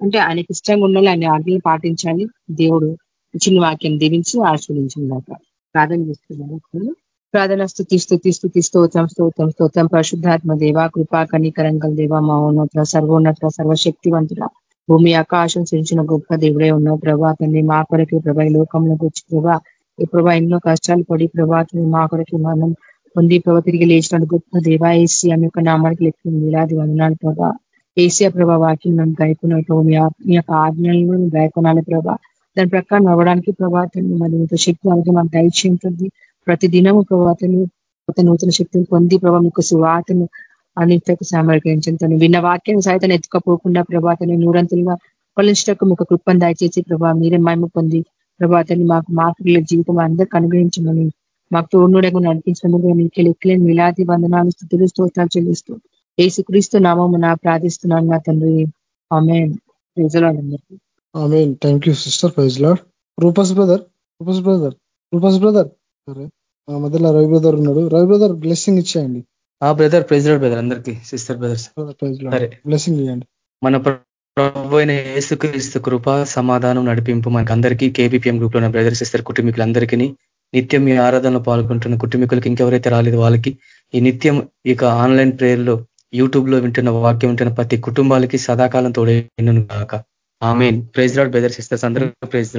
అంటే ఆయనకి ఇష్టంగా ఉండాలి ఆయన ఆజ్ఞలు పాటించాలి. దేవుడు చిన్న వాక్యం దీవించి ఆశీర్వించిన దాకా ప్రార్థన చేస్తున్నాను. ప్రార్థన స్థుతి స్థుతి స్థుతి స్తోత్రం స్తోత్రం స్తోత్రం. పరిశుద్ధాత్మ దేవ కృపా కనికరంగల్ దేవ మౌన్నత సర్వోన్నత సర్వశక్తివంతుల భూమి ఆకాశం సిరిచిన గొప్ప దేవుడే ఉన్నావు ప్రభా. తండ్రి మా కొరకి ప్రభా ఈ లోకంలోకి వచ్చి ప్రభా. ఈ ప్రభా ఎన్నో కష్టాలు పడి ప్రభా మా కొరకి మనం పొంది ప్రభా తిరిగి లేచినట్టు గొప్ప దేవా ఏసీ అని యొక్క నామానికి లెక్కింది మిలాది వందనాలు ప్రభా. ఏసియా ప్రభా వాక్యం మేము గాయకున్నాం గాయకున్నట్టు మీ యొక్క ఆజ్ఞలను మేము గాయకునాలి ప్రభా. దాని ప్రకారం అవ్వడానికి ప్రభాతాన్ని మరి మీతో శక్తి అలాగే మాకు దయచేంటుంది ప్రతి దినము ప్రభాతను కొత్త నూతన శక్తిని పొంది ప్రభావ మీకు సువాతను అన్నింటికి సమర్పించుతాను విన్న వాక్యం సైతం ఎత్తుకపోకుండా ప్రభాతని నూరంతులుగా ఫలించటకు మీకు కృపను దయచేసి ప్రభా మీరే మేము పొంది ప్రభాతని మాకు మార్పుల జీవితం అందరికి అనుగ్రహించమని మాకు తోడుగా నడిపించినందుకు మీకు లెక్కలేని మిలాది వందనాలు స్థుతులు స్తోత్రాలు చెల్లిస్తూ ఏసుక్రీస్తు నామము నా ప్రార్థిస్తున్నాను నా తండ్రి. ఆమె thank you sister. Praise lord Rufus brother. Rufus brother. Rufus brother. సరే. మధ్యలో రవి బ్రదర్ ఉన్నాడు. రవి బ్రదర్ బ్లెస్సింగ్ ఇచ్చేయండి. ఆ బ్రదర్ ప్రైజ్ లాడ్ బ్రదర్ అందరికి సిస్టర్ బ్రదర్స్. సరే. బ్లెస్సింగ్ ఇవ్వండి మన ప్రభు అయిన యేసుక్రీస్తు కృప సమాధానం నడిపింపు మనకి అందరికీ కేబీపీఎం గ్రూప్లో ఉన్న బ్రదర్ సిస్టర్ కుటుంబీకులందరికీ నిత్యం ఈ ఆరాధనలో పాల్గొంటున్న కుటుంబీకులకి ఇంకెవరైతే రాలేదు వాళ్ళకి ఈ నిత్యం ఇక ఆన్లైన్ ప్రేయర్లో యూట్యూబ్లో వింటున్న వాక్యం వింటున్న ప్రతి కుటుంబాలకి సదాకాలం తోడే కాక ఆమె ప్రైజ్ లాడ్ బ్రదర్ సిస్టర్స్ అందరూ ప్రైజ్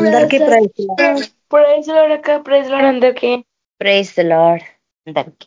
అందరికి ప్రైజ్ ప్రైజ్ లాడ్ అందరికి ప్రైజ్ లాడ్ అందరికి